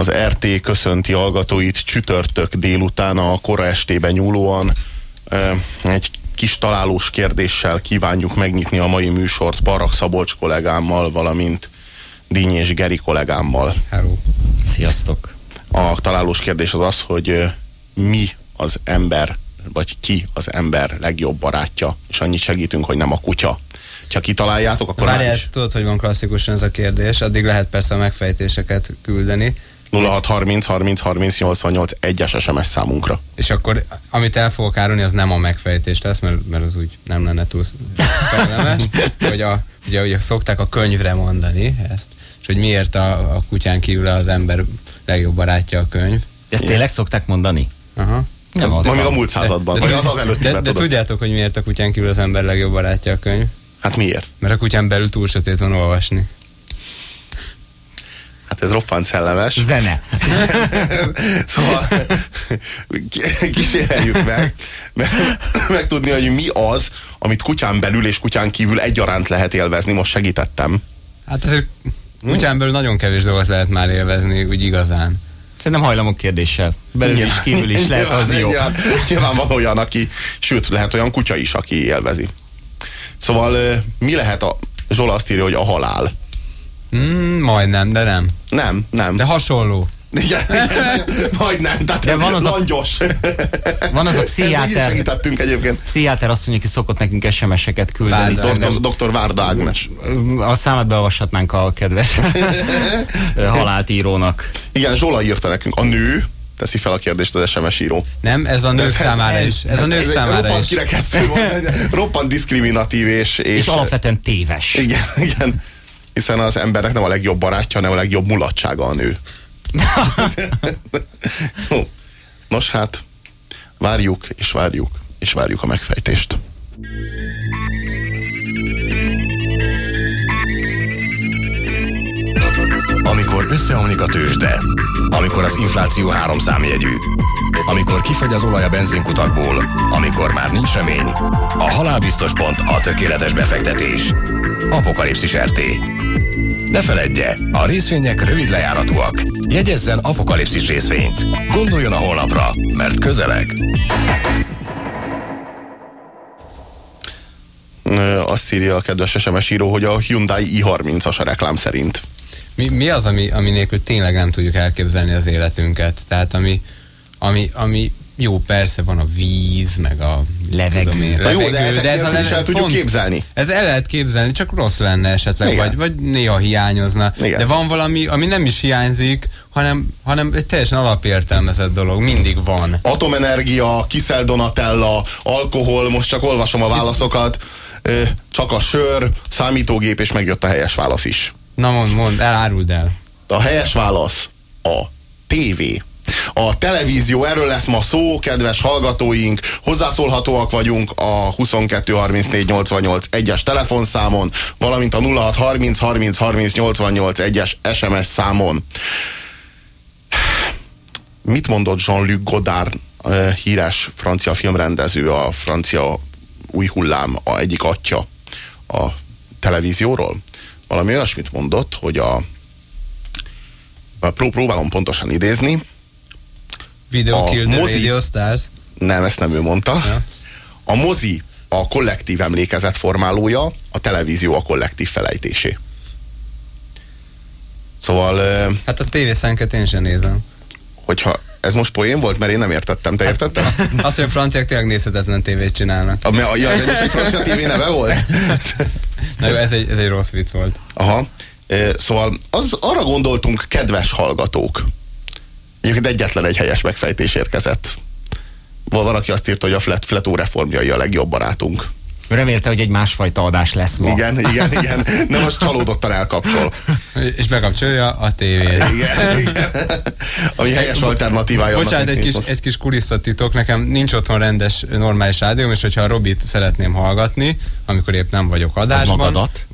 Az RT köszönti hallgatóit csütörtök délután a kora estében nyúlóan. Egy kis találós kérdéssel kívánjuk megnyitni a mai műsort Barak Szabolcs kollégámmal, valamint Díny és Geri kollégámmal. Hello. Sziasztok. A találós kérdés az az, hogy mi az ember vagy ki az ember legjobb barátja, és annyit segítünk, hogy nem a kutya. Ha kitaláljátok, akkor... Várjál, is... tudod, hogy van klasszikusan ez a kérdés, addig lehet persze a megfejtéseket küldeni. 0630 30 30 88 egyes SMS számunkra. És akkor, amit el fogok árulni, az nem a megfejtés lesz, mert, mert az úgy nem lenne túl felelmes. hogy a, ugye, ugye szokták a könyvre mondani ezt, és hogy miért a, a kutyán kívül az ember legjobb barátja a könyv. Ezt tényleg szokták mondani? Aha. Nem, nem még a múlt században, de, vagy az az előtti. De, de tudjátok, hogy miért a kutyán kívül az ember legjobb barátja a könyv? Hát miért? Mert a kutyán belül túl sötét van olvasni. Hát ez roppant szellemes. Zene. szóval kísérjük meg, meg, megtudni, hogy mi az, amit kutyán belül és kutyán kívül egyaránt lehet élvezni. Most segítettem. Hát azért kutyán belül nagyon kevés dolgot lehet már élvezni, úgy igazán. Szerintem hajlamok kérdéssel. Belül nyilván, is, kívül is lehet az jó. Nyilván, nyilván van olyan, aki, sőt, lehet olyan kutya is, aki élvezi. Szóval mi lehet a... Zsola azt írja, hogy a halál. Mm, majdnem, de nem. Nem, nem. De hasonló. Igen, igen, majdnem, tehát De van az langyos. A, van az a pszichiáter. segítettünk egyébként. Pszichiáter mondja, aki szokott nekünk SMS-eket küldeni. Doktor, doktor Várda Ágnes. A számát beolvashatnánk a kedves halált írónak. Igen, Zsola írta nekünk. A nő, teszi fel a kérdést az SMS író. Nem, ez a nők számára ez, is. Ez a nők ez számára roppant is. Kirekesztő volt, roppant diszkriminatív és, és... És alapvetően téves. Igen, igen. Hiszen az embernek nem a legjobb barátja, hanem a legjobb mulatsága a nő. Nos hát, várjuk, és várjuk, és várjuk a megfejtést. Amikor összeomlik a tőzsde, amikor az infláció három számjegyű, amikor kifagy az olaj a benzinkutakból, amikor már nincs remény, a halálbiztos pont a tökéletes befektetés. Apokalipszis RT. Ne feledje, a részvények rövid lejáratúak. Jegyezzen apokalipszis részvényt. Gondoljon a holnapra, mert közeleg. Azt írja a kedves SMS író, hogy a Hyundai i30-as a reklám szerint. Mi, mi az, ami, ami nélkül tényleg nem tudjuk elképzelni az életünket? Tehát ami, ami, ami jó, persze van a víz, meg a levegő. Tudom én, levegő jó, de, de ez a levegő, el tudjuk font, képzelni. Ez el lehet képzelni, csak rossz lenne esetleg, vagy, vagy néha hiányozna. Igen. De van valami, ami nem is hiányzik, hanem, hanem egy teljesen alapértelmezett dolog, mindig van. Atomenergia, Kiszel Donatella, alkohol, most csak olvasom a válaszokat, csak a sör, számítógép, és megjött a helyes válasz is. Na mond, mond, eláruld el. A helyes válasz a tévé. A televízió, erről lesz ma szó, kedves hallgatóink, hozzászólhatóak vagyunk a 22 34 88 1-es telefonszámon, valamint a 06 30 30 30 88 1-es SMS számon. Mit mondott Jean-Luc Godard, híres francia filmrendező, a francia új hullám, a egyik atya a televízióról? Valami olyasmit mondott, hogy a próbálom pontosan idézni, Video Kill the mozi, Radio Stars? Nem, ezt nem ő mondta. Ja. A mozi a kollektív emlékezet formálója, a televízió a kollektív felejtésé. Szóval... Hát a tévészenket én sem nézem. Hogyha ez most poén volt, mert én nem értettem. Te hát, értettem? Azt, hogy a franciák tényleg nézhetetlen tévét csinálnak. A, ja, ez egy francia tévé neve volt? Na jó, ez egy, ez egy rossz vicc volt. Aha. Szóval az, arra gondoltunk, kedves hallgatók, Egyébként egyetlen egy helyes megfejtés érkezett. Van, aki azt írta, hogy a Flet, Fletó reformjai a legjobb barátunk. Remélte, hogy egy másfajta adás lesz ma. Igen, igen, igen. De most csalódottan elkapcsol. És bekapcsolja a tévét. Igen, igen. Ami helyes alternatívája. Bocsánat, egy kis, egy kis kulisszatitok. Nekem nincs otthon rendes, normális rádióm, és hogyha a Robit szeretném hallgatni, amikor épp nem vagyok adásban. magadat?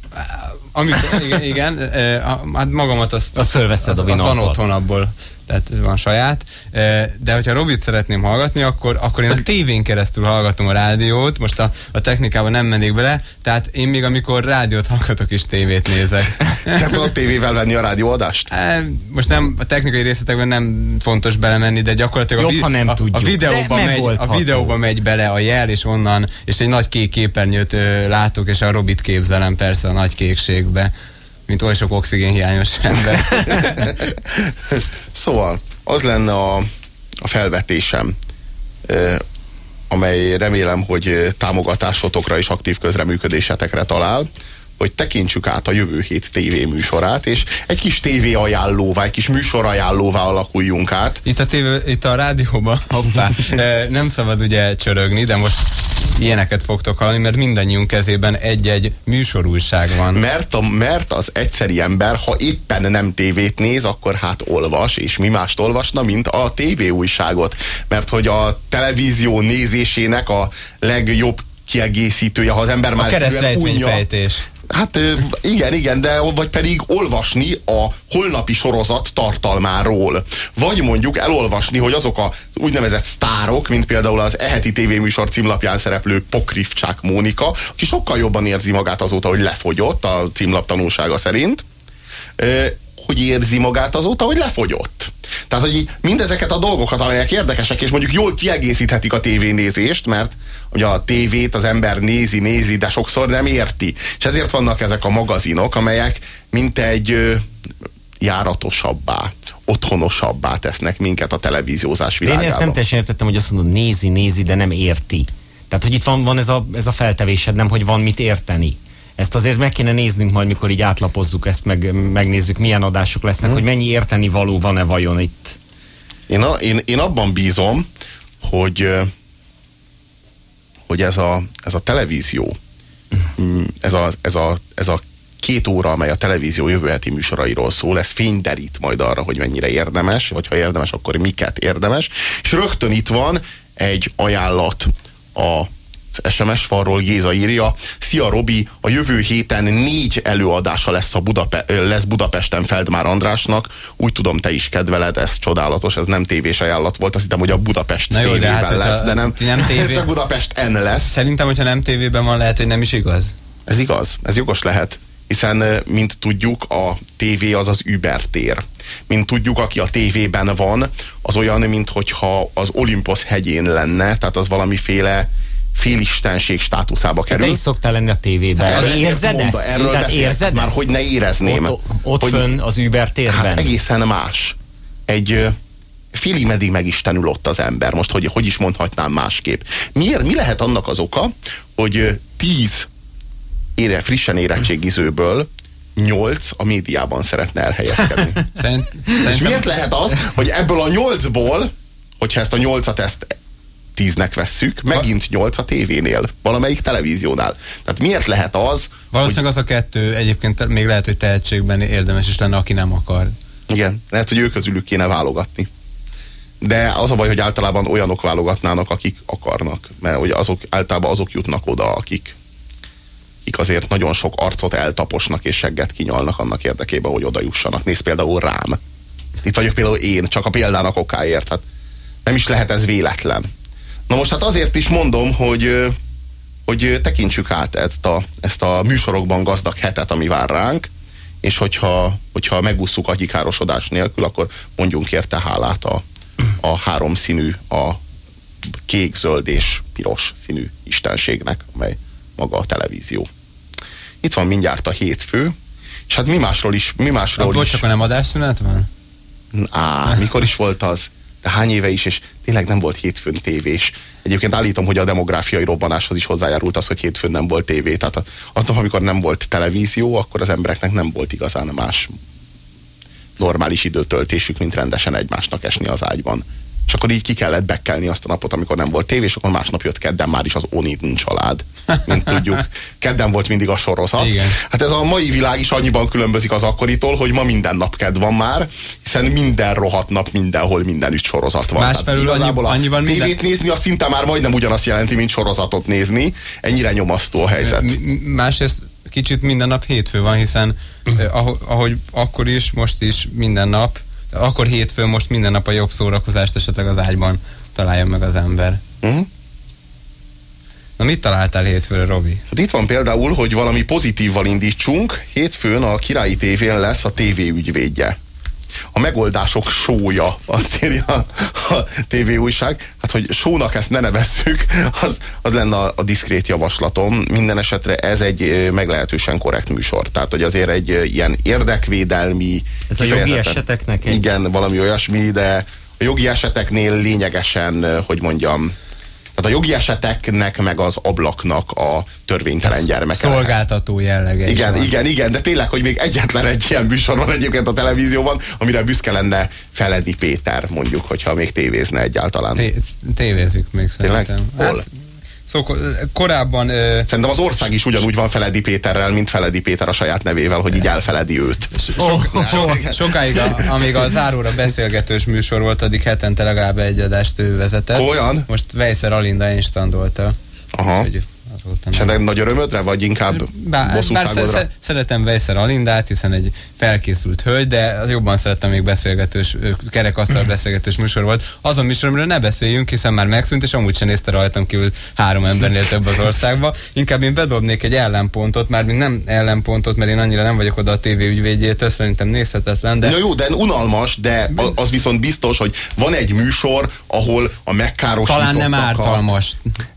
Amikor, igen, igen eh, hát magamat azt, Azt a az van Winampal. otthon abból, tehát van saját. De hogyha Robit szeretném hallgatni, akkor, akkor én a tévén keresztül hallgatom a rádiót, most a, a technikában nem mennék bele, tehát én még amikor rádiót hallgatok is tévét nézek. Nem tudod tévével venni a rádióadást? Most nem, a technikai részletekben nem fontos belemenni, de gyakorlatilag Jobb, a, vi- ha nem a, tudjuk. a, videóba De megy, a videóba megy bele a jel, és onnan, és egy nagy kék képernyőt ö, látok, és a Robit képzelem persze a nagy kékségbe, mint oly sok oxigénhiányos ember. Szóval, az lenne a, a felvetésem, amely remélem, hogy támogatásotokra és aktív közreműködésetekre talál, hogy tekintsük át a jövő hét tévéműsorát, és egy kis tévé ajánlóvá, egy kis műsor ajánlóvá alakuljunk át. Itt a, tévé, itt a rádióban, hoppá, nem szabad ugye csörögni, de most ilyeneket fogtok hallani, mert mindannyiunk kezében egy-egy műsorújság van. Mert, a, mert az egyszeri ember, ha éppen nem tévét néz, akkor hát olvas, és mi mást olvasna, mint a tévéújságot. Mert hogy a televízió nézésének a legjobb kiegészítője, ha az ember A már egyszerűen unja-. Hát igen, igen, de vagy pedig olvasni a holnapi sorozat tartalmáról. Vagy mondjuk elolvasni, hogy azok a úgynevezett sztárok, mint például az eheti tévéműsor címlapján szereplő Pokrivcsák Mónika, aki sokkal jobban érzi magát azóta, hogy lefogyott a címlap tanulsága szerint, hogy érzi magát azóta, hogy lefogyott. Tehát, hogy mindezeket a dolgokat, amelyek érdekesek, és mondjuk jól kiegészíthetik a tévénézést, mert ugye a tévét az ember nézi, nézi, de sokszor nem érti. És ezért vannak ezek a magazinok, amelyek mint egy járatosabbá, otthonosabbá tesznek minket a televíziózás De világában. én ezt nem teljesen értettem, hogy azt mondod, nézi, nézi, de nem érti. Tehát, hogy itt van, van ez, a, ez a feltevésed, nem, hogy van mit érteni. Ezt azért meg kéne néznünk majd, mikor így átlapozzuk ezt, meg megnézzük, milyen adások lesznek, hogy mennyi érteni való van-e vajon itt. Én, a, én, én abban bízom, hogy, hogy ez a, ez a televízió, ez a, ez, a, ez a két óra, amely a televízió jövő heti műsorairól szól, ez fényderít majd arra, hogy mennyire érdemes, vagy ha érdemes, akkor miket érdemes. És rögtön itt van egy ajánlat a SMS falról Géza írja, Szia Robi, a jövő héten négy előadása lesz, a Budape- lesz Budapesten Feldmár Andrásnak. Úgy tudom, te is kedveled, ez csodálatos, ez nem tévés ajánlat volt, azt hittem, hogy a Budapest Na jó, de tévében hát, hogyha lesz, de nem, nem tévé- csak Budapest N lesz. Szerintem, hogyha nem tévében van, lehet, hogy nem is igaz. Ez igaz, ez jogos lehet. Hiszen, mint tudjuk, a tévé az az Uber tér. Mint tudjuk, aki a tévében van, az olyan, mint hogyha az Olympos hegyén lenne, tehát az valamiféle félistenség státuszába Te kerül. is szoktál lenni a tévében. Hát Hát ezért érzed mondta, ezt? erről Tehát érzed már ezt? hogy ne érezném. Ott, ott Hogy- fönn az Uber térben. Hát egészen más. Egy félig meddig megistenül ott az ember. Most hogy, hogy is mondhatnám másképp. Miért, mi lehet annak az oka, hogy tíz ére, frissen érettségizőből nyolc a médiában szeretne elhelyezkedni. Szerint, És miért lehet az, hogy ebből a nyolcból, hogyha ezt a nyolcat ezt tíznek vesszük, megint nyolc a tévénél, valamelyik televíziónál. Tehát miért lehet az, valószínűleg az a kettő egyébként még lehet, hogy tehetségben érdemes is lenne, aki nem akar. Igen, lehet, hogy ők közülük kéne válogatni. De az a baj, hogy általában olyanok válogatnának, akik akarnak. Mert hogy azok, általában azok jutnak oda, akik, akik azért nagyon sok arcot eltaposnak és segget kinyalnak annak érdekében, hogy oda jussanak. Nézd például rám. Itt vagyok például én, csak a példának okáért. Hát nem is lehet ez véletlen. Na most hát azért is mondom, hogy, hogy tekintsük át ezt a, ezt a műsorokban gazdag hetet, ami vár ránk, és hogyha, hogyha megúszuk agyikárosodás nélkül, akkor mondjunk érte hálát a, a három színű, a kék, zöld és piros színű istenségnek, amely maga a televízió. Itt van mindjárt a hétfő, és hát mi másról is, mi másról Abból is. csak a nem adásszünet van? Á, mikor is volt az? De hány éve is, és tényleg nem volt hétfőn tévés. Egyébként állítom, hogy a demográfiai robbanáshoz is hozzájárult az, hogy hétfőn nem volt tévé. Tehát aznap, amikor nem volt televízió, akkor az embereknek nem volt igazán más normális időtöltésük, mint rendesen egymásnak esni az ágyban és akkor így ki kellett bekkelni azt a napot, amikor nem volt tévé, és akkor másnap jött kedden már is az Onidn család, mint tudjuk. Kedden volt mindig a sorozat. Igen. Hát ez a mai világ is annyiban különbözik az akkoritól, hogy ma minden nap ked van már, hiszen minden rohadt nap mindenhol mindenütt sorozat van. Igazából annyi- annyiban a tévét minden- nézni, az szinte már majdnem ugyanazt jelenti, mint sorozatot nézni. Ennyire nyomasztó a helyzet. Másrészt kicsit minden nap hétfő van, hiszen eh, ahogy, ahogy akkor is, most is minden nap, akkor hétfő, most minden nap a jobb szórakozást esetleg az ágyban találja meg az ember. Mhm. Na mit találtál hétfőre, Robi? Hát itt van például, hogy valami pozitívval indítsunk. Hétfőn a Királyi tévén lesz a TV ügyvédje. A megoldások sója, azt írja a TV újság. Hát, hogy sónak ezt ne nevezzük, az, az lenne a, a diszkrét javaslatom. Minden esetre ez egy meglehetősen korrekt műsor. Tehát, hogy azért egy ilyen érdekvédelmi... Ez a jogi eseteknek egy- Igen, valami olyasmi, de a jogi eseteknél lényegesen, hogy mondjam, a jogi eseteknek meg az ablaknak a törvénytelen gyermeke. Szolgáltató jellege Igen, van. igen, igen, de tényleg, hogy még egyetlen egy ilyen műsor van egyébként a televízióban, amire büszke lenne Feledi Péter, mondjuk, hogyha még tévézne egyáltalán. Té- tévézzük még Tényleg? szerintem. Hol? Szó, korábban Szerintem az ország is ugyanúgy van Feledi Péterrel, mint Feledi Péter a saját nevével, hogy így elfeledi őt. Sok, so, sokáig, a, amíg a záróra beszélgetős műsor volt, addig hetente legalább egy adást ő vezetett. Olyan? Most Vejszer Alinda instandolta. Aha. Hogy azóta És ennek nagy örömödre, vagy inkább Bár, bár bosszúságodra? sze- szeretem Vejszer Alindát, hiszen egy felkészült hölgy, de jobban szerettem még beszélgetős, kerekasztal beszélgetős műsor volt. Azon műsor, amiről ne beszéljünk, hiszen már megszűnt, és amúgy sem nézte rajtam kívül három embernél több az országban. Inkább én bedobnék egy ellenpontot, már még nem ellenpontot, mert én annyira nem vagyok oda a TV ügyvédjétől, szerintem nézhetetlen, de Na jó, de unalmas, de az viszont biztos, hogy van egy műsor, ahol a megkárosítottak talán nem ártalmas.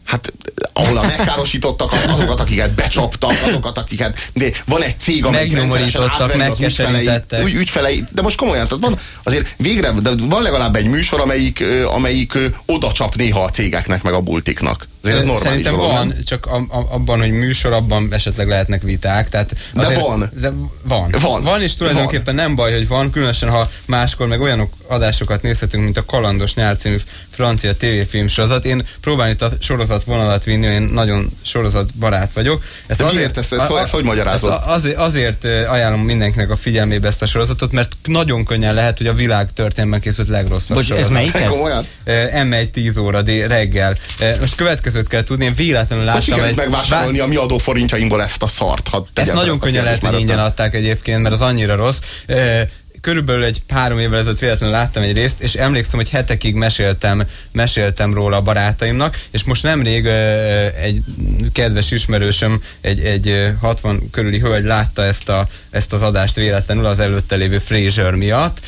Hát ahol a megkárosítottak azokat, akiket becsaptak, azokat, akiket... De van egy cég, amelyik rendszeresen átveri az ügyfelei, megkeserítettek. ügy, ügyfelei, de most komolyan, tehát van azért végre, de van legalább egy műsor, amelyik, amelyik oda csap néha a cégeknek, meg a bultiknak. Azért ez normális Szerintem dolog, van, nem? csak a, a, abban, hogy műsor, abban esetleg lehetnek viták. Tehát De azért, van. De van. Van. Van, és tulajdonképpen nem baj, hogy van, különösen ha máskor meg olyan adásokat nézhetünk, mint a Kalandos nyár című francia tévéfilm sorozat. Én próbálni a sorozat vonalat vinni, én nagyon sorozat barát vagyok. Ezt De miért? Ezt- ezt hogy- ezt hogy magyarázod? ezt azért, azért ajánlom mindenkinek a figyelmébe ezt a sorozatot, mert nagyon könnyen lehet, hogy a világ történelmben készült legrosszabb Bocs, ez sorozat. melyik ez? komolyan? Eh, M1 10 óra reggel. Most következőt kell tudni, én véletlenül láttam egy... megvásárolni a mi adóforintjainkból ezt a szart? Ha Ezt nagyon a könnyen lehet, hogy ingyen adták egyébként, mert az annyira rossz. Körülbelül egy három évvel ezelőtt véletlenül láttam egy részt, és emlékszem, hogy hetekig meséltem, meséltem róla a barátaimnak, és most nemrég egy kedves ismerősöm, egy, egy eh, 60 körüli hölgy látta ezt, a, ezt az adást véletlenül az előtte lévő Fraser miatt,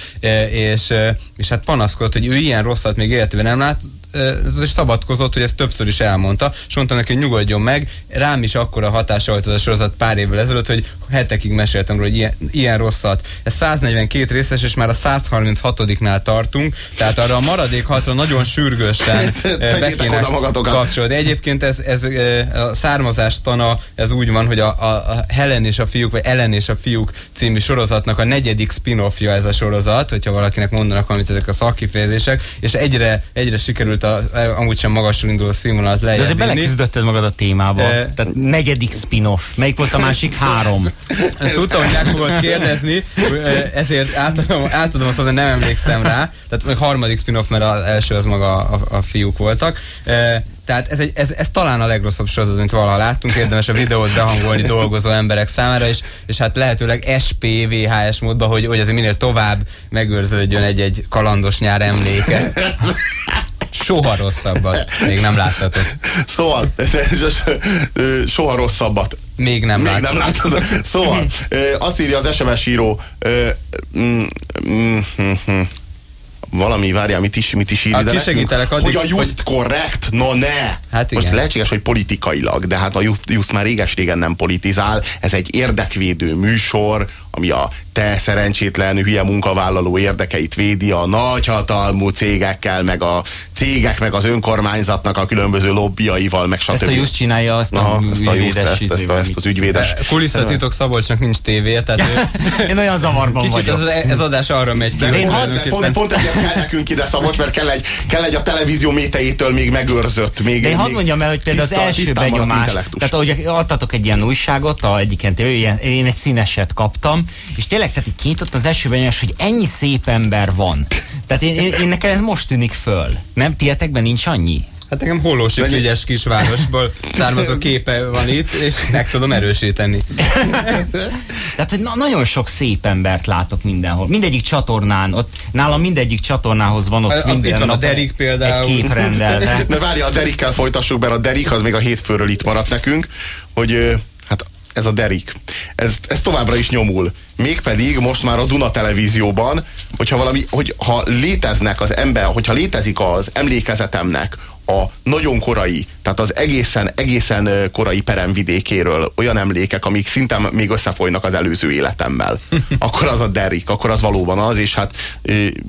és, és hát panaszkodott, hogy ő ilyen rosszat még életében nem lát, ö, és szabadkozott, hogy ezt többször is elmondta, és mondta neki, hogy nyugodjon meg, rám is akkora hatása volt ez a sorozat pár évvel ezelőtt, hogy hetekig meséltem róla, hogy ilyen, ilyen rosszat. Ez 142 részes, és már a 136-nál tartunk, tehát arra a maradék hatra nagyon sürgősen ö, be kéne kapcsolni. Egyébként ez, ez ö, a származás tana, ez úgy van, hogy a, a, a Helen és a fiúk, vagy Ellen és a fiúk című sorozatnak a negyedik spin-offja ez a sorozat, hogyha valakinek mondanak valamit ezek a szakkifejezések, és egyre, egyre sikerült a, amúgy sem magasról induló színvonalat De lejjebb azért vinni. beleküzdötted magad a témába. Eh, Tehát negyedik spin-off. Melyik volt a másik három? Tudtam, hogy meg fogod kérdezni, ezért átadom, átadom azt, hogy nem emlékszem rá. Tehát meg harmadik spin-off, mert az első az maga a, a, fiúk voltak. Tehát ez, egy, ez, ez talán a legrosszabb sorozat, mint valaha láttunk. Érdemes a videót behangolni dolgozó emberek számára, és, és hát lehetőleg SPVHS módban, hogy, hogy azért minél tovább megőrződjön egy-egy kalandos nyár emléke. Soha rosszabbat még nem láttatok. Szóval, soha rosszabbat. Még nem Még láttatok. nem láttad. Szóval, azt írja az SMS író, valami, várjál, mit is, mit is ír A ide kisegítelek addig, Hogy a just correct? No ne! Hát Most igen. lehetséges, hogy politikailag, de hát a just, just már réges-régen nem politizál. Ez egy érdekvédő műsor, ami a te szerencsétlen hülye munkavállaló érdekeit védi a nagyhatalmú cégekkel, meg a cégek, meg az önkormányzatnak a különböző lobbyaival, meg stb. Ezt a Just csinálja, azt a Aha, ezt a just, ezt, ezt, izével, ezt, az ügyvédes. Kulisszatitok Szabolcsnak nincs tévé, tehát ő Én olyan zavarban kicsit vagyok. ez, ez adás arra megy ki. De hogy pont, de pont, pont, ezért, kell nekünk ide Szabolcs, mert kell egy, kell egy a televízió métejétől még megőrzött. Még, De én hadd mondjam el, hogy például tiszta- az első benyomás, tehát ahogy adtatok egy ilyen újságot, a egyiken ilyen, én egy színeset kaptam, és tényleg, tehát így kinyitott az első benyomás, hogy ennyi szép ember van. Tehát én, én, én nekem ez most tűnik föl. Nem, tietekben nincs annyi? Hát nekem Hollósi Frigyes kisvárosból származó képe van itt, és meg tudom erősíteni. Tehát, hogy na, nagyon sok szép embert látok mindenhol. Mindegyik csatornán, ott nálam mindegyik csatornához van ott A- minden itt van a nap Derrick például. Egy kép rendelve. De várja, a Derikkel folytassuk, mert a Derik az még a hétfőről itt maradt nekünk, hogy hát ez a Derik. Ez, ez továbbra is nyomul. Mégpedig most már a Duna televízióban, hogyha valami, hogy ha léteznek az ember, hogyha létezik az emlékezetemnek a nagyon korai, tehát az egészen, egészen korai peremvidékéről olyan emlékek, amik szinte még összefolynak az előző életemmel, akkor az a Derrick, akkor az valóban az, és hát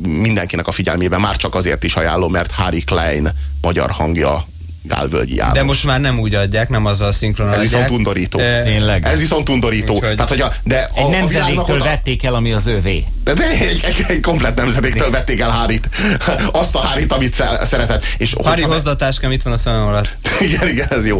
mindenkinek a figyelmében már csak azért is ajánlom, mert Harry Klein magyar hangja Gálvölgyi János. De most már nem úgy adják, nem azzal szinkron ez adják. viszont undorító. Eh, Tényleg. Ez viszont undorító. Úgyhogy- Tehát, hogy a, de a, Egy a nemzedéktől oda- vették el, ami az övé. de, de egy, egy, egy komplet nemzedéktől vették el Hárit. Azt a Hárit, amit sze- szeretett. És hogyha- hozd a táskám, itt van a szemem alatt. Igen, igen, ez jó.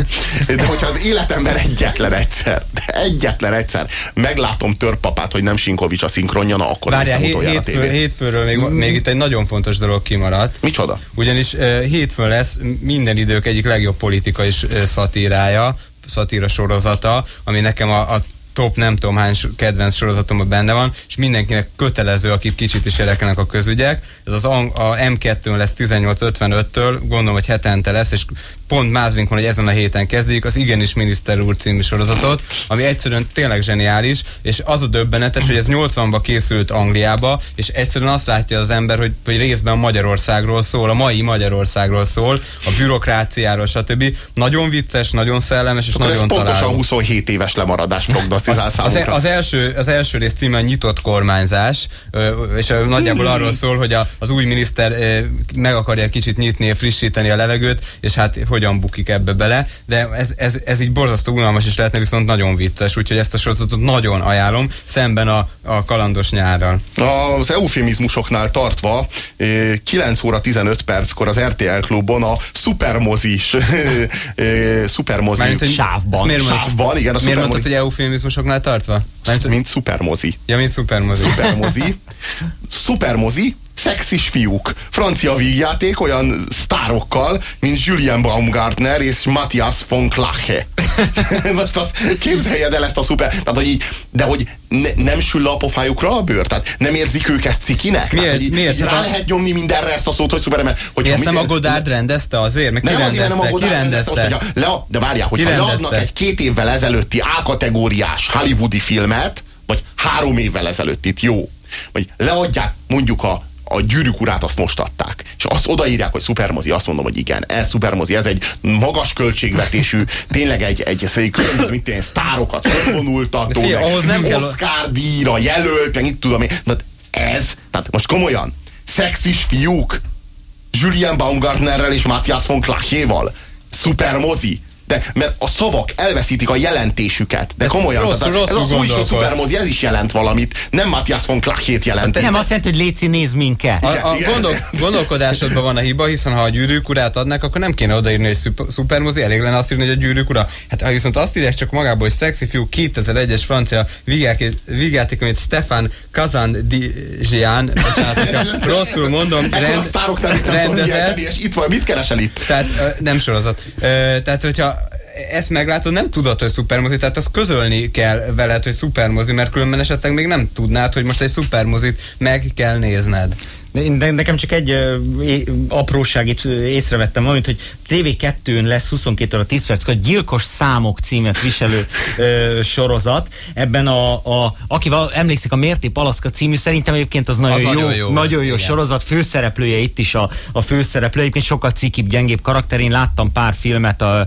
De hogyha az életemben egyetlen egyszer, de egyetlen egyszer meglátom törpapát, hogy nem Sinkovics a szinkronja, na akkor Várjál, nézem hét, a hétfő, hétfőről még, még itt egy nagyon fontos dolog kimaradt. Micsoda? Ugyanis uh, hétfőn lesz minden idők egyik legjobb politikai szatírája, szatíra sorozata, ami nekem a, a top nem tudom hány kedvenc sorozatomban benne van, és mindenkinek kötelező, akit kicsit is érdekelnek a közügyek. Ez az a M2-n lesz 18.55-től, gondolom, hogy hetente lesz, és pont mázlink van, hogy ezen a héten kezdik, az Igenis Miniszter úr című sorozatot, ami egyszerűen tényleg zseniális, és az a döbbenetes, hogy ez 80-ba készült Angliába, és egyszerűen azt látja az ember, hogy, hogy részben Magyarországról szól, a mai Magyarországról szól, a bürokráciáról, stb. Nagyon vicces, nagyon szellemes, és Akkor ez nagyon pontosan találó. 27 éves lemaradás prognosztizál Az, számunkra. az, első, az első rész címe a nyitott kormányzás, és nagyjából arról szól, hogy a, az új miniszter meg akarja kicsit nyitni, frissíteni a levegőt, és hát hogyan bukik ebbe bele, de ez, ez, ez így borzasztó unalmas is lehetne, viszont nagyon vicces, úgyhogy ezt a sorozatot nagyon ajánlom, szemben a, a kalandos nyárral. Az eufemizmusoknál tartva eh, 9 óra 15 perckor az RTL klubon a szupermozis eh, szupermozi Mármint, Sávban. Miért, Sávban, igen, a miért mondtad, hogy eufémizmusoknál tartva? Mármint, mint szupermozi. ja, mint szupermozi. Szupermozi. Szupermozi, szexis fiúk. Francia vígjáték olyan sztárokkal, mint Julien Baumgartner és Matthias von Klache. Most azt képzeljed el ezt a szuper... Tehát, hogy így, de hogy ne, nem sül a pofájukra a bőr? Tehát nem érzik ők ezt cikinek? Miért? Tehát, hogy így, Miért? Így rá a- lehet nyomni mindenre ezt a szót, hogy szuperember. Hogy ezt nem a Godard rendezte azért? Meg nem azért, nem a Godard rendezte, most, hogyha le, de várjál, hogyha Ki leadnak egy két évvel ezelőtti A-kategóriás hollywoodi filmet, vagy három évvel ezelőttit, jó, vagy leadják mondjuk a a gyűrűk urát azt most adták. És azt odaírják, hogy szupermozi, azt mondom, hogy igen, ez szupermozi, ez egy magas költségvetésű, tényleg egy, egy, egy különböző, mint ilyen sztárokat felvonultató, De ahhoz nem kell- Oscar díjra jelölt, meg itt tudom én. Na, ez, tehát most komolyan, szexis fiúk, Julien Baumgartnerrel és Matthias von Klachéval. Szupermozi. De, mert a szavak elveszítik a jelentésüket. De De komolyan, rosszul- tehát ez a rosszul szó is, hogy gondolkodsz. szupermozi, ez is jelent valamit. Nem Matthias von Klachét jelent. Nem azt jelenti, hogy Léci néz minket. A, a Igen, gondol, ez- gondolkodásodban van a hiba, hiszen ha a gyűrűk urát adnak, akkor nem kéne odaírni, hogy szuper, szupermozi, elég lenne azt írni, hogy a gyűrűk ura. Hát ha viszont azt írják csak magából, hogy szexi fiú 2001-es francia vígjáték, amit Stefan Kazan Dijian, bocsánat, rosszul mondom, Ekkor a sztárok rendezett, és itt van, mit keresel itt? tehát nem sorozat. Tehát, hogyha ezt meglátod, nem tudod, hogy szupermozi, tehát azt közölni kell veled, hogy szupermozi, mert különben esetleg még nem tudnád, hogy most egy szupermozit meg kell nézned. De, nekem csak egy apróságit észrevettem, amit, hogy TV2-n lesz 22 óra 10 perc, a Gyilkos Számok címet viselő ö, sorozat. Ebben a, a, akivel emlékszik a Mérté Palaszka című, szerintem egyébként az nagyon, Az jó, nagyon jó nagyon jó igen. sorozat. Főszereplője itt is a, a főszereplő, egyébként sokkal cikibb, gyengébb karakter. Én láttam pár filmet a,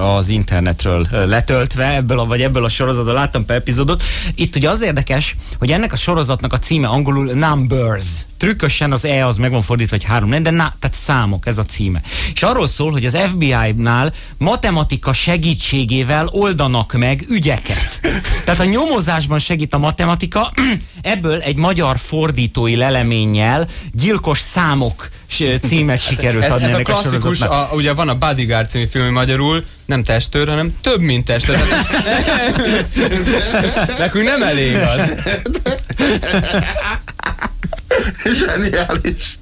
az internetről letöltve, ebből a, vagy ebből a sorozatból láttam pár epizódot. Itt ugye az érdekes, hogy ennek a sorozatnak a címe angolul Numbers, trükkös vörösen az E az meg van fordítva, hogy három, de na, tehát számok, ez a címe. És arról szól, hogy az FBI-nál matematika segítségével oldanak meg ügyeket. Tehát a nyomozásban segít a matematika, ebből egy magyar fordítói leleménnyel gyilkos számok címet sikerült ez, adni ez a ennek a, klasszikus, sorozatnak. a, ugye van a Bodyguard című film magyarul, nem testőr, hanem több, mint testőr. Nekünk nem elég az. Zseniális.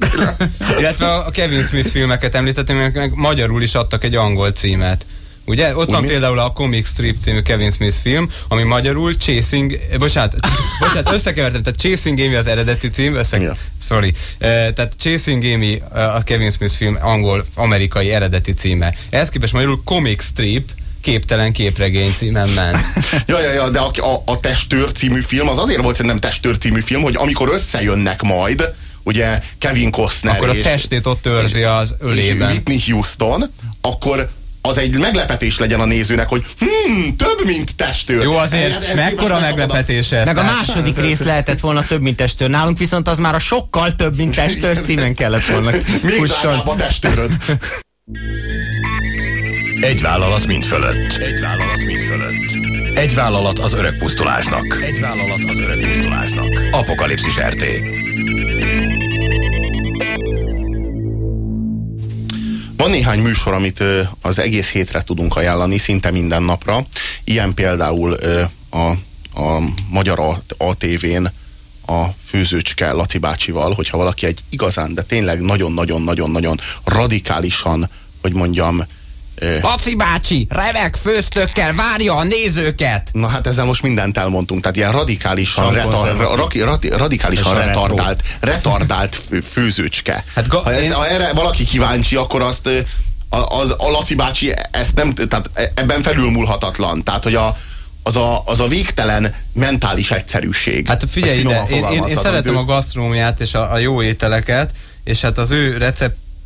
Illetve a Kevin Smith filmeket említettem, meg magyarul is adtak egy angol címet. Ugye? Ott van mi? például a Comic Strip című Kevin Smith film, ami magyarul Chasing, eh, bocsánat, bocsánat, összekevertem, tehát Chasing Amy az eredeti cím, össze, Ja. sorry, Eh, tehát Chasing Amy eh, a Kevin Smith film angol, amerikai eredeti címe. Ehhez képest magyarul Comic Strip, képtelen képregény címen ment. Ja, ja, ja, de a, a, a Testőr című film az azért volt szerintem Testőr című film, hogy amikor összejönnek majd, ugye Kevin Costner Akkor a és, testét ott őrzi az és ölében. Whitney Houston, akkor az egy meglepetés legyen a nézőnek, hogy hmm, több, mint testőr. Jó, azért Ez- ez mekkora meglepetés ez? Meg a Tehát- második rész lehetett volna több, mint testőr. Nálunk viszont az már a sokkal több, mint testőr címen kellett volna Még drágább a testőröd. Egy vállalat mind fölött. Egy vállalat mind fölött. Egy vállalat az öreg pusztulásnak. Egy vállalat az öreg pusztulásnak. Apokalipszis RT. Van néhány műsor, amit az egész hétre tudunk ajánlani, szinte minden napra. Ilyen például a, a Magyar ATV-n a főzőcske Laci bácsival, hogyha valaki egy igazán, de tényleg nagyon-nagyon-nagyon-nagyon radikálisan, hogy mondjam, Laci bácsi, remek főztökkel várja a nézőket! Na hát ezzel most mindent elmondtunk, tehát ilyen radikálisan, retar, raki, rati, radikálisan retardált, retardált fő- főzőcske. Hát ga- ha, ez, én- ha erre valaki kíváncsi, akkor azt a, az, a Laci bácsi ezt nem, tehát ebben felülmúlhatatlan. Tehát, hogy a, az, a, az a végtelen mentális egyszerűség. Hát figyelj ide, én, én, én szeretem ő- a gasztronómiát és a, a jó ételeket, és hát az ő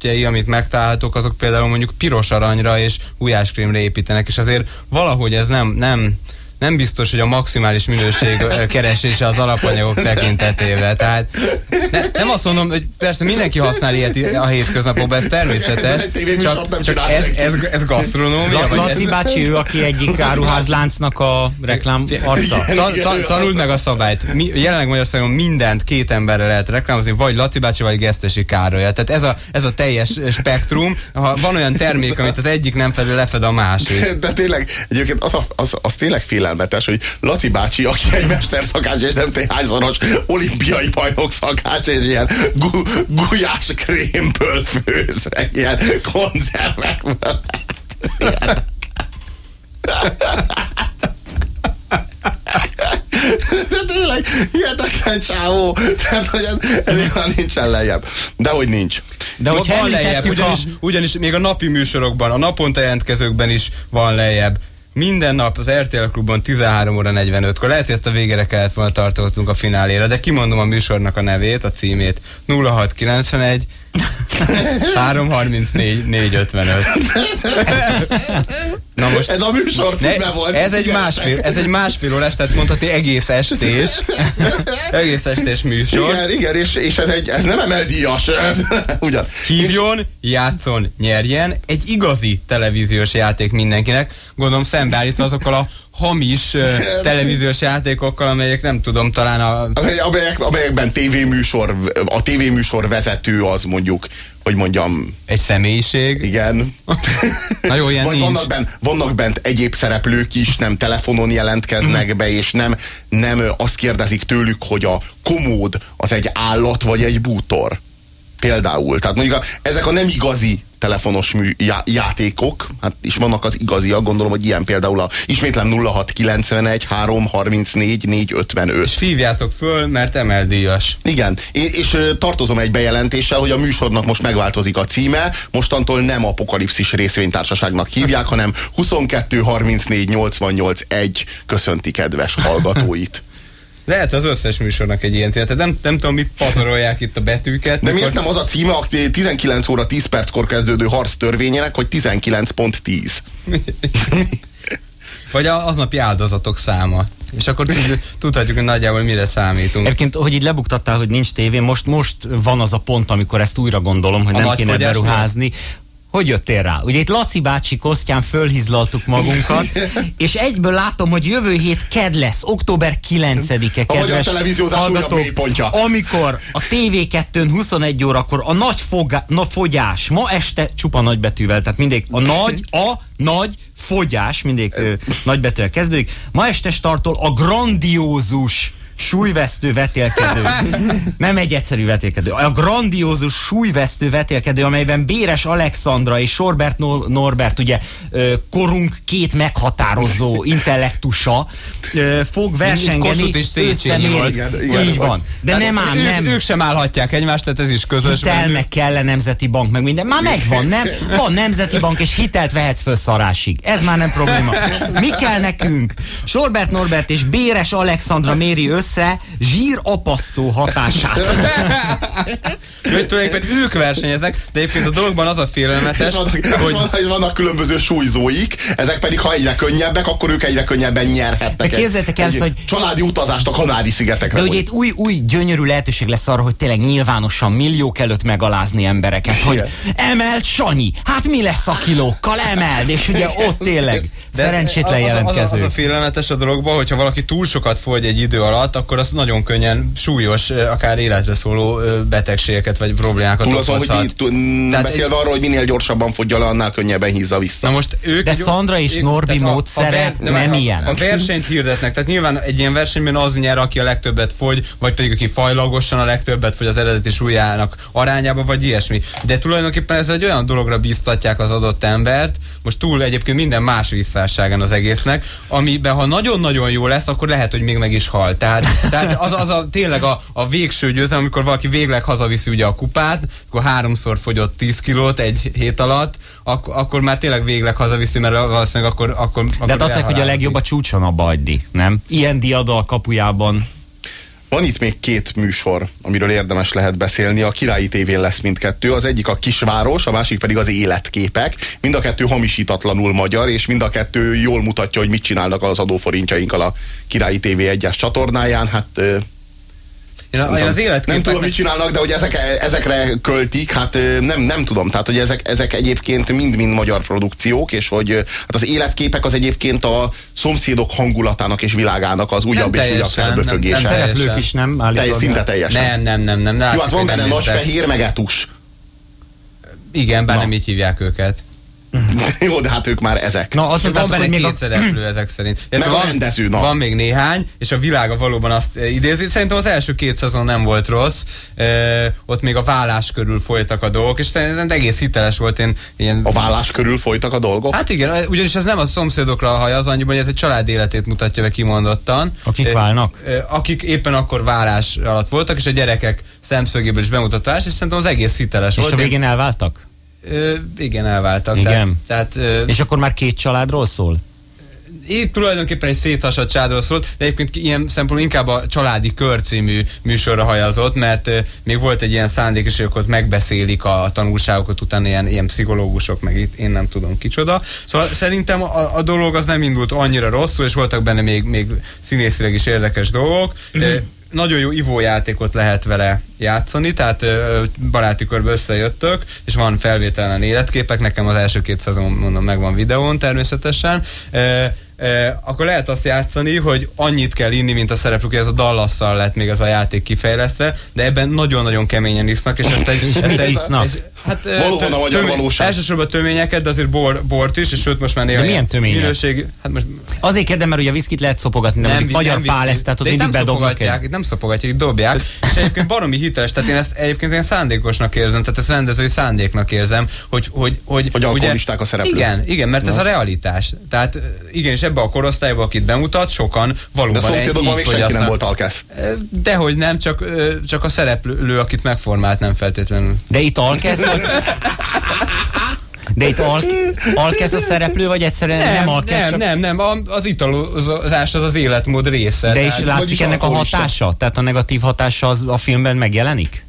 receptjei, amit megtalálhatok, azok például mondjuk piros aranyra és gulyáskrémre építenek, és azért valahogy ez nem, nem, nem biztos, hogy a maximális minőség keresése az alapanyagok tekintetében. Tehát ne, nem azt mondom, hogy persze mindenki használ ilyet a hétköznapokban, ez természetes, csak, csak ez, ez, ez gasztronómia? Vagy Laci ez, bácsi, ő, aki egyik áruházláncnak a reklám arca. Ta, ta, tanuld meg a szabályt. Mi, jelenleg Magyarországon mindent két emberre lehet reklámozni, vagy Laci bácsi, vagy Gesztesi Károly. Tehát ez a, ez a teljes spektrum. Ha van olyan termék, amit az egyik nem fedő, lefed a másik. De tényleg, egyébként az, a, az, az tényleg félelmetes, hogy Laci bácsi, aki egy mesterszakács és nem hányszoros olimpiai bajnok szakács, és ilyen gu, gulyás krémből főz, meg ilyen konzervekből. De tényleg, hihetetlen csávó. Tehát, hogy ez, ennél már nincsen lejjebb. De hogy nincs. De hogy van lejjebb, említettük a... ugyanis, ugyanis még a napi műsorokban, a naponta jelentkezőkben is van lejjebb. Minden nap az RTL klubban 13 óra 45-kor. Lehet, hogy ezt a végére kellett volna tartottunk a finálére, de kimondom a műsornak a nevét, a címét. 0691 334 455. Na most Ez a műsor ne, címe volt. ez egy másfél, ez egy másfél órás, tehát mondhatni egész estés. egész estés műsor. Igen, igen, és, és ez, egy, ez nem emeldíjas. Ez, ugyan. Hívjon, játszon, nyerjen egy igazi televíziós játék mindenkinek. Gondolom szembeállítva azokkal a hamis televíziós játékokkal, amelyek nem tudom, talán a... Amely- Amelyek, amelyekben tévéműsor, a tévéműsor vezető az mondjuk, hogy mondjam, Egy személyiség. igen. Na jó, ilyen Vagy nincs. vannak bent, vannak bent egyéb szereplők is, nem telefonon jelentkeznek be, és nem, nem azt kérdezik tőlük, hogy a komód az egy állat vagy egy bútor. Például. Tehát mondjuk a, ezek a nem igazi telefonos mű, já, játékok, hát is vannak az igaziak, gondolom, hogy ilyen például a, ismétlem 0691 334 455. És hívjátok föl, mert emeldíjas. Igen, és, és tartozom egy bejelentéssel, hogy a műsornak most megváltozik a címe, mostantól nem Apokalipszis részvénytársaságnak hívják, hanem 22 34 88 1 köszönti kedves hallgatóit. Lehet az összes műsornak egy ilyen cél. Tehát nem, nem tudom, mit pazarolják itt a betűket. De mikor- miért nem az a címe a 19 óra 10 perckor kezdődő harc törvényének, hogy 19.10? Vagy a aznapi áldozatok száma. És akkor tud, tudhatjuk, hogy nagyjából mire számítunk. Egyébként, hogy így lebuktattál, hogy nincs tévé, most, most van az a pont, amikor ezt újra gondolom, hogy A nem kéne beruházni. Hogy jöttél rá? Ugye itt Laci bácsi kosztján fölhizlaltuk magunkat, és egyből látom, hogy jövő hét ked lesz, október 9-e, A magyar kedves újabb hallgatók, amikor a TV2-n 21 órakor a nagy fogá, na, fogyás, ma este csupa nagybetűvel, tehát mindig a nagy, a nagy fogyás, mindig ö, nagybetűvel kezdődik, ma este startol a grandiózus súlyvesztő vetélkedő. Nem egy egyszerű vetélkedő. A grandiózus súlyvesztő vetélkedő, amelyben Béres Alexandra és Sorbert Nor- Norbert, ugye korunk két meghatározó intellektusa fog versengeni. És Széchenyi Így van. De nem ám, nem. Ők sem állhatják egymást, tehát ez is közös. Hitel meg kell Nemzeti Bank, meg minden. Már megvan, nem? Van Nemzeti Bank, és hitelt vehetsz föl szarásig. Ez már nem probléma. Mi kell nekünk? Sorbert Norbert és Béres Alexandra méri össze zsírapasztó hatását. Hogy tulajdonképpen ők versenyeznek, de egyébként a dologban az a félelmetes, vannak, hogy vannak, különböző súlyzóik, ezek pedig ha egyre könnyebbek, akkor ők egyre könnyebben nyerhetnek. De képzeljétek el hogy- Családi utazást a Kanári-szigetekre. De ugye itt új, új gyönyörű lehetőség lesz arra, hogy tényleg nyilvánosan milliók előtt megalázni embereket, hogy emelt Sanyi, hát mi lesz a kilókkal, emeld, és ugye ott tényleg szerencsétlen az, az, az, az a félelmetes a dologban, hogyha valaki túl sokat fogy egy idő alatt, akkor az nagyon könnyen súlyos, akár életre szóló betegségeket vagy problémákat Túl azon, hogy okozhat. így, túl- Tehát beszélve arról, hogy minél gyorsabban fogja le, annál könnyebben hízza vissza. Na most ők De egy- Szandra és ők- Norbi a- a módszere ver- de nem a, ilyen. A versenyt hirdetnek, tehát nyilván egy ilyen versenyben az nyer, aki a legtöbbet fogy, vagy pedig aki fajlagosan a legtöbbet fogy az eredeti súlyának arányába, vagy ilyesmi. De tulajdonképpen ez egy olyan dologra bíztatják az adott embert, most túl egyébként minden más visszásságán az egésznek, amiben ha nagyon-nagyon jó lesz, akkor lehet, hogy még meg is hal. Tehát, tehát az, az a, tényleg a, a végső győzelem, amikor valaki végleg hazaviszi ugye a kupát, akkor háromszor fogyott 10 kilót egy hét alatt, ak- akkor már tényleg végleg hazaviszi, mert valószínűleg akkor, akkor, akkor De hát azt mondják, hogy a legjobb a csúcson abba hagyni, nem? Ilyen diadal kapujában. Van itt még két műsor, amiről érdemes lehet beszélni. A Királyi tévén lesz mindkettő. Az egyik a Kisváros, a másik pedig az Életképek. Mind a kettő hamisítatlanul magyar, és mind a kettő jól mutatja, hogy mit csinálnak az adóforintjainkkal a Királyi TV egyes csatornáján. Hát Én, a, nem, én az tudom, életképeknek... nem tudom, mit csinálnak, de hogy ezek, ezekre költik, hát nem, nem tudom. Tehát, hogy ezek, ezek egyébként mind-mind magyar produkciók, és hogy hát az életképek az egyébként a szomszédok hangulatának és világának az újabb és újabb teljesen, nem- nem Szereplők is nem Teljes, állítólag. szinte teljesen. Nem, nem, nem, nem. Jó, hát van benne nem nagy fehér megetus. Igen, bár Na. nem így hívják őket. Jó, de hát ők már ezek. Na, azt van benne hogy még két a... szereplő ezek szerint. Meg Illetve a van, rendező, na. Van még néhány, és a világa valóban azt eh, idézi. Szerintem az első két szezon nem volt rossz. E, ott még a vállás körül folytak a dolgok, és szerintem egész hiteles volt. Én, ilyen, A vállás körül folytak a dolgok. Hát igen, ugyanis ez nem a szomszédokra haj az annyiban, hogy ez egy család életét mutatja be kimondottan. Akik Eh, válnak? eh, Akik éppen akkor vállás alatt voltak, és a gyerekek szemszögéből is bemutat válás, és szerintem az egész hiteles És volt. a Én- végén elváltak? Ö, igen, elváltak. Igen. Tehát, tehát ö, És akkor már két családról szól? itt tulajdonképpen egy széthasadt csádról szólt, de egyébként ilyen szempontból inkább a családi kör című műsorra hajazott, mert ö, még volt egy ilyen szándék hogy ott megbeszélik a tanulságokat, utána ilyen, ilyen pszichológusok, meg itt én nem tudom kicsoda. Szóval szerintem a, a dolog az nem indult annyira rosszul, és voltak benne még, még színészileg is érdekes dolgok. Ö, nagyon jó ivójátékot lehet vele játszani, tehát baráti körbe összejöttök, és van felvételen életképek, nekem az első két szezon mondom megvan videón természetesen. Akkor lehet azt játszani, hogy annyit kell inni, mint a szereplők, ez a Dallasszal lett még ez a játék kifejlesztve, de ebben nagyon-nagyon keményen isznak, és ezt egy... Ezt egy, isznak? egy- Hát, Valóban a magyar tömény- valóság. Elsősorban töményeket, de azért bor, bort is, és sőt most már néha milyen ilyen tömények? Minőség, hát most Azért kérdem, mert ugye a viszkit lehet szopogatni, de nem, magyar nem pál ezt, tehát ott de mindig nem szopogatják, nem szopogatják, dobják, és egyébként baromi hiteles, tehát én ezt egyébként én szándékosnak érzem, tehát ezt rendezői szándéknak érzem, hogy, hogy, hogy, Hogy alkoholisták a szereplők. Igen, igen, mert ez a realitás. Tehát igenis ebbe a korosztályba, akit bemutat, sokan De valóban a szomszédokban még senki nem volt alkesz. Dehogy nem, csak, csak a szereplő, akit megformált nem feltétlenül. De itt alkesz. De itt al, alkesz a szereplő, vagy egyszerűen nem, nem alkesz, nem, csak... nem, nem, az italozás az az életmód része. De is látszik ennek a hatása? Tehát a negatív hatása az a filmben megjelenik?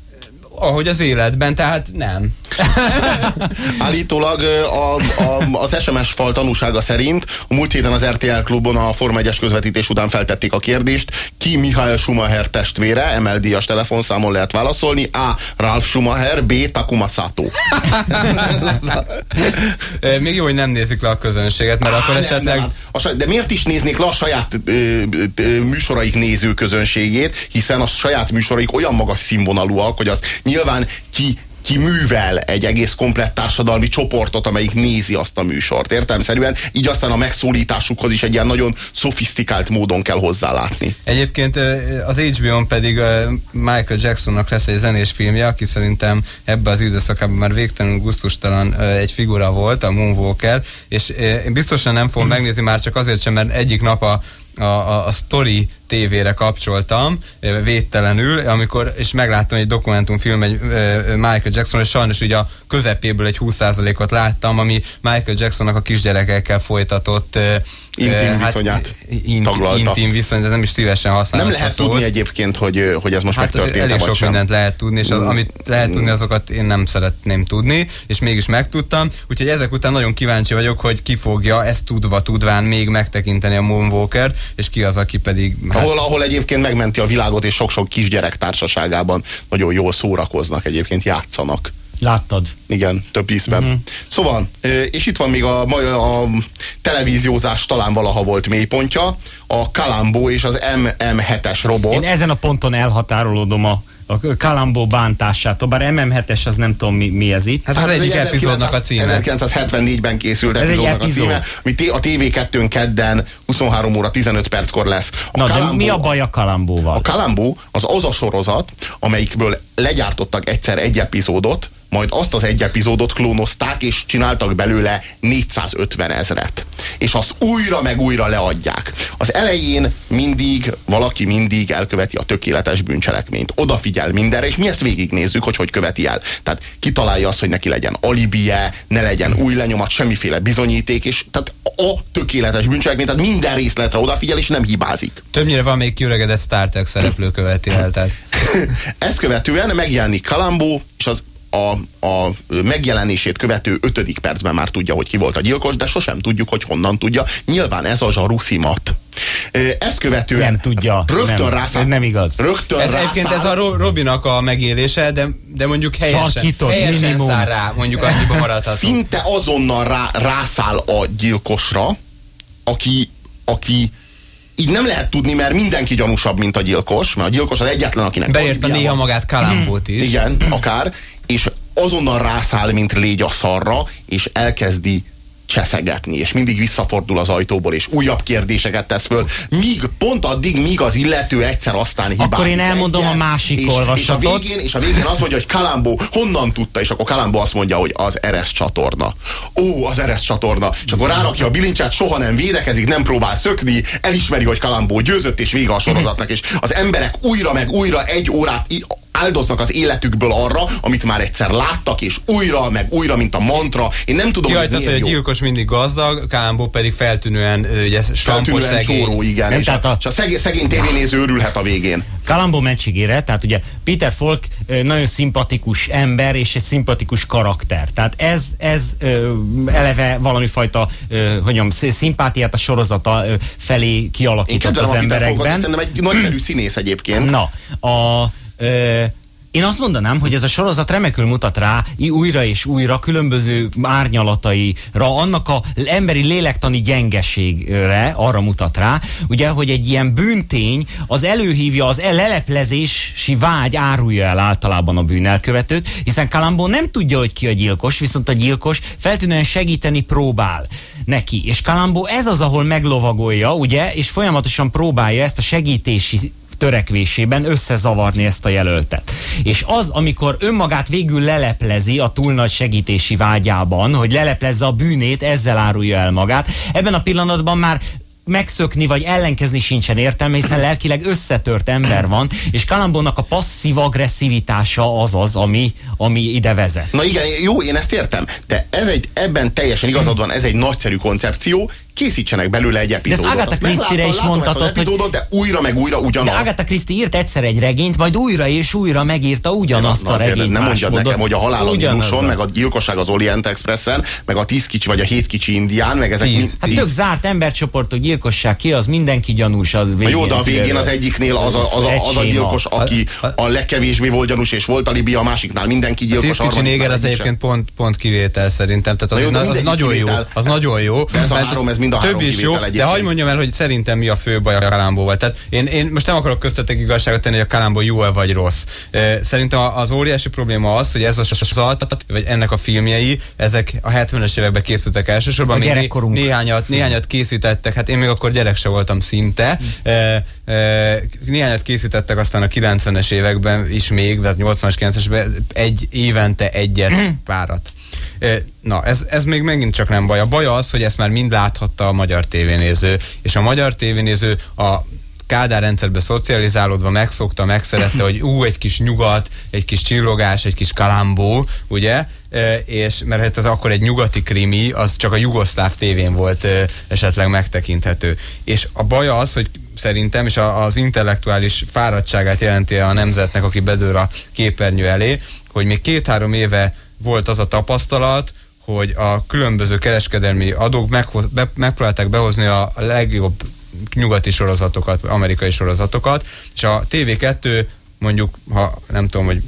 Ahogy az életben, tehát nem. Állítólag a, a, az SMS fal tanúsága szerint a múlt héten az RTL klubon a Forma 1 közvetítés után feltették a kérdést, ki Mihály Schumacher testvére, MLD-as telefonszámon lehet válaszolni, A. Ralf Schumacher, B. Takuma Sato. Még jó, hogy nem nézik le a közönséget, mert Á, akkor nem, esetleg... Nem, nem. De miért is néznék le a saját ö, ö, műsoraik néző közönségét, hiszen a saját műsoraik olyan magas színvonalúak, hogy azt nyilván ki ki művel egy egész komplett társadalmi csoportot, amelyik nézi azt a műsort. Értelmszerűen így aztán a megszólításukhoz is egy ilyen nagyon szofisztikált módon kell hozzálátni. Egyébként az HBO-n pedig Michael Jacksonnak lesz egy zenés filmje, aki szerintem ebbe az időszakában már végtelenül gusztustalan egy figura volt, a Moonwalker, és én biztosan nem fogom mm. megnézni már csak azért sem, mert egyik nap a a, a, a Story tévére kapcsoltam védtelenül, amikor, és megláttam egy dokumentumfilm egy Michael Jackson, és sajnos ugye a közepéből egy 20%-ot láttam, ami Michael Jacksonnak a kisgyerekekkel folytatott intim hát, viszonyát int, taglalta. Intim viszony, de nem is szívesen használom. Nem lehet tudni egyébként, hogy, hogy ez most hát megtörtént elég sok sem. mindent lehet tudni, és az, mm. amit lehet tudni, azokat én nem szeretném tudni, és mégis megtudtam. Úgyhogy ezek után nagyon kíváncsi vagyok, hogy ki fogja ezt tudva tudván még megtekinteni a Moonwalker, és ki az, aki pedig... Hát... Ahol, ahol egyébként megmenti a világot, és sok-sok kisgyerek társaságában nagyon jól szórakoznak, egyébként játszanak. Láttad. Igen, több ízben. Uh-huh. Szóval, és itt van még a, a televíziózás talán valaha volt mélypontja, a Kalambó és az MM7-es robot. Én ezen a ponton elhatárolódom a a Kalambó bántásától, bár MM7-es az nem tudom mi, mi ez itt. Hát, hát az, az egyik epizódnak a címe. 1974-ben készült ez epizódnak egy epizód. a címe, ami a TV2-n kedden 23 óra 15 perckor lesz. A Na, Kalambó, de mi a baj a Kalambóval? A Kalambó az az a sorozat, amelyikből legyártottak egyszer egy epizódot, majd azt az egy epizódot klónozták, és csináltak belőle 450 ezret. És azt újra meg újra leadják. Az elején mindig, valaki mindig elköveti a tökéletes bűncselekményt. Odafigyel mindenre, és mi ezt végignézzük, hogy hogy követi el. Tehát kitalálja azt, hogy neki legyen alibie, ne legyen új lenyomat, semmiféle bizonyíték, és tehát a tökéletes bűncselekmény, tehát minden részletre odafigyel, és nem hibázik. Többnyire van még kiöregedett Star Trek szereplő követi el. Tehát. Ezt követően megjelenik Kalambó, és az a, a megjelenését követő ötödik percben már tudja, hogy ki volt a gyilkos, de sosem tudjuk, hogy honnan tudja. Nyilván ez a zsaruszimat. Ezt követően nem tudja. Rögtön nem, rászáll. Nem igaz. Rögtön ez egyébként ez a Robinak a megélése, de, de mondjuk helyesen, Szakított, helyesen minimum. száll rá, mondjuk annyiba maradhatunk. Szinte azonnal rá, rászáll a gyilkosra, aki, aki így nem lehet tudni, mert mindenki gyanúsabb, mint a gyilkos, mert a gyilkos az egyetlen, akinek Beérte néha magát Kalambót is. Igen, akár, és azonnal rászáll, mint légy a szarra, és elkezdi cseszegetni, és mindig visszafordul az ajtóból, és újabb kérdéseket tesz föl, míg, pont addig, míg az illető egyszer aztán hibázik. Akkor én elmondom egyen, a másik és, olvasatot. És a, végén, és a végén azt mondja, hogy Kalambó honnan tudta, és akkor Kalambó azt mondja, hogy az Eres csatorna. Ó, az Eres csatorna. És akkor rárakja a bilincsát, soha nem védekezik, nem próbál szökni, elismeri, hogy Kalambó győzött, és vége a sorozatnak, és az emberek újra meg újra egy órát áldoznak az életükből arra, amit már egyszer láttak, és újra, meg újra, mint a mantra. Én nem tudom, Kihajtott, hogy, hogy a gyilkos mindig gazdag, Kámbó pedig feltűnően ugye, feltűnően szegény. csóró, igen. Nem, és, tehát a, a, és a szegény, szegény tévénéző örülhet a végén. Kalambó mentségére, tehát ugye Peter Falk nagyon szimpatikus ember és egy szimpatikus karakter. Tehát ez, ez eleve valami fajta, hogy mondjam, szimpátiát a sorozata felé kialakított az emberekben. Én szerintem egy nagyszerű színész egyébként. Na, a ö, én azt mondanám, hogy ez a sorozat remekül mutat rá újra és újra különböző árnyalataira, annak a emberi lélektani gyengeségre arra mutat rá, ugye, hogy egy ilyen bűntény az előhívja az leleplezési vágy árulja el általában a bűnelkövetőt, hiszen Kalambó nem tudja, hogy ki a gyilkos, viszont a gyilkos feltűnően segíteni próbál neki. És Kalambó ez az, ahol meglovagolja, ugye, és folyamatosan próbálja ezt a segítési törekvésében összezavarni ezt a jelöltet. És az, amikor önmagát végül leleplezi a túl nagy segítési vágyában, hogy leleplezze a bűnét, ezzel árulja el magát, ebben a pillanatban már megszökni vagy ellenkezni sincsen értelme, hiszen lelkileg összetört ember van, és Kalambónak a passzív agresszivitása az az, ami, ami ide vezet. Na igen, jó, én ezt értem, de ez egy, ebben teljesen igazad van, ez egy nagyszerű koncepció, készítsenek belőle egy epizódot. Agatha Azt Christie-re meglátom- is ezt mondhatod, hogy- epizódot, de újra meg újra De ugyanaz. Agatha Christie írt egyszer egy regényt, majd újra és újra megírta ugyanazt Na a regényt. Nem mondjad módon. nekem, hogy a halál a a- meg a gyilkosság az Orient Expressen, meg a tíz kicsi vagy a hét kicsi indián, meg ezek Tíz. mind... Hát tök zárt embercsoportok, gyilkosság ki, az mindenki gyanús az végén. jó, de a végén az egyiknél az a, az a, az a gyilkos, aki A- a- a legkevésbé volt gyanús és volt alibi, a másiknál mindenki gyilkos. Tíz kicsi néger az egyébként pont, pont kivétel szerintem. Tehát az, de nagyon jó. Az nagyon jó. De ez a három, ez mind a több három is jó, kivétel de egyébként. hagyd mondjam el, hogy szerintem mi a fő baj a Kalambóval. Tehát én, én most nem akarok köztetek igazságot tenni, hogy a Kalambó jó-e vagy rossz. Szerintem az óriási probléma az, hogy ez a sorozat, vagy ennek a filmjei, ezek a 70-es években készültek elsősorban. A még. Néhányat, néhányat készítettek, hát én még akkor gyerek se voltam szinte. Eh, Néhányat készítettek aztán a 90-es években is még, tehát 80-as, 90-es években egy évente egyet, párat. Na, ez, ez még megint csak nem baj. A baj az, hogy ezt már mind láthatta a magyar tévénéző, és a magyar tévénéző a Kádár rendszerbe szocializálódva megszokta, megszerette, hogy ú, egy kis nyugat, egy kis csillogás, egy kis kalambó, ugye? És mert hát ez akkor egy nyugati krimi, az csak a jugoszláv tévén volt esetleg megtekinthető. És a baj az, hogy szerintem, és az intellektuális fáradtságát jelenti a nemzetnek, aki bedőr a képernyő elé, hogy még két-három éve volt az a tapasztalat, hogy a különböző kereskedelmi adók meghoz, be, megpróbálták behozni a legjobb nyugati sorozatokat, amerikai sorozatokat, és a TV2 mondjuk, ha nem tudom, hogy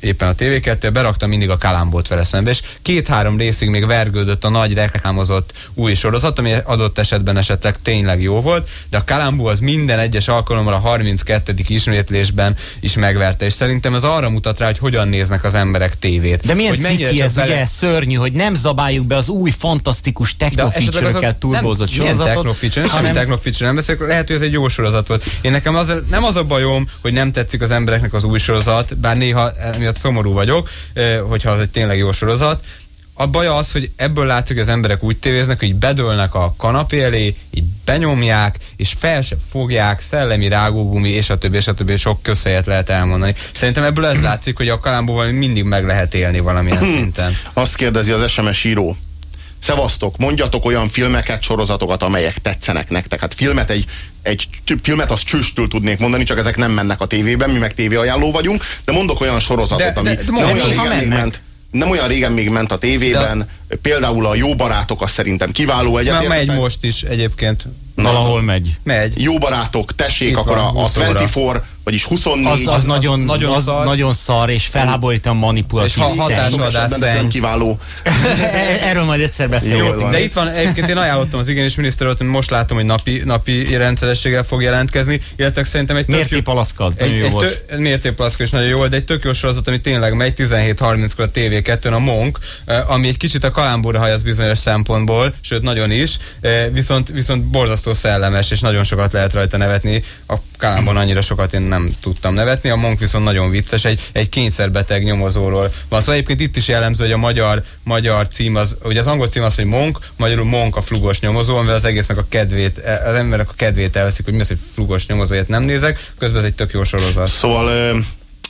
éppen a TV2 berakta mindig a kalambot vele szembe, és két-három részig még vergődött a nagy reklámozott új sorozat, ami adott esetben esetleg tényleg jó volt, de a kalambó az minden egyes alkalommal a 32. ismétlésben is megverte, és szerintem ez arra mutat rá, hogy hogyan néznek az emberek tévét. De milyen hogy ciki ez, bele- ugye, szörnyű, hogy nem zabáljuk be az új fantasztikus technofeature-ökkel turbózott nem, sorozatot, technofeature, semmi hanem technofeature nem beszélek, lehet, hogy ez egy jó sorozat volt. Én nekem az, nem az a bajom, hogy nem tetszik az embereknek az új sorozat, bár néha emiatt szomorú vagyok, hogyha az egy tényleg jó sorozat. A baj az, hogy ebből látszik, hogy az emberek úgy tévéznek, hogy bedőlnek a kanapé elé, így benyomják, és fel se fogják, szellemi rágógumi, és a többi, és a többi, sok közhelyet lehet elmondani. Szerintem ebből ez látszik, hogy a kalambóval mindig meg lehet élni valamilyen szinten. Azt kérdezi az SMS író. Szevasztok, mondjatok olyan filmeket, sorozatokat, amelyek tetszenek nektek. Hát filmet egy, egy filmet az csüstül tudnék mondani, csak ezek nem mennek a tévében, mi meg tévéajánló vagyunk, de mondok olyan sorozatot, De- ami de- de nem, olyan régen még ment, nem olyan régen még ment a tévében, például a Jó Barátok, az szerintem kiváló Már egyetértetek. megy most is egyébként. valahol megy. Megy. Jó Barátok, tessék, Itt akkor van, a, a 20 óra. 24, vagyis 24. Az, az, nagyon, nagyon az szar. nagyon szar, és felháborítan manipulatív. És ha- szenny. hatás- Sok esetben, de ez nem szenny. kiváló. Erről majd egyszer van. De itt van, egyébként én ajánlottam az igenis miniszter hogy most látom, hogy napi, napi rendszerességgel fog jelentkezni, illetve szerintem egy Miért jó- épp alaszka, az egy, nagyon jó volt. tö, miért épp Alaszka is nagyon jó volt, de egy tök jó sorozat, ami tényleg megy 17.30-kor a TV2-n a Monk, eh, ami egy kicsit a kalambóra hajaz bizonyos szempontból, sőt nagyon is, eh, viszont, viszont borzasztó szellemes, és nagyon sokat lehet rajta nevetni. A kalambon annyira sokat én nem tudtam nevetni, a Monk viszont nagyon vicces, egy, egy kényszerbeteg nyomozóról van. Szóval egyébként itt is jellemző, hogy a magyar, magyar cím az, ugye az angol cím az, hogy Monk, magyarul Monk a flugos nyomozó, amivel az egésznek a kedvét, az emberek a kedvét elveszik, hogy mi az, hogy flugos nyomozóját nem nézek, közben ez egy tök jó sorozat. Szóval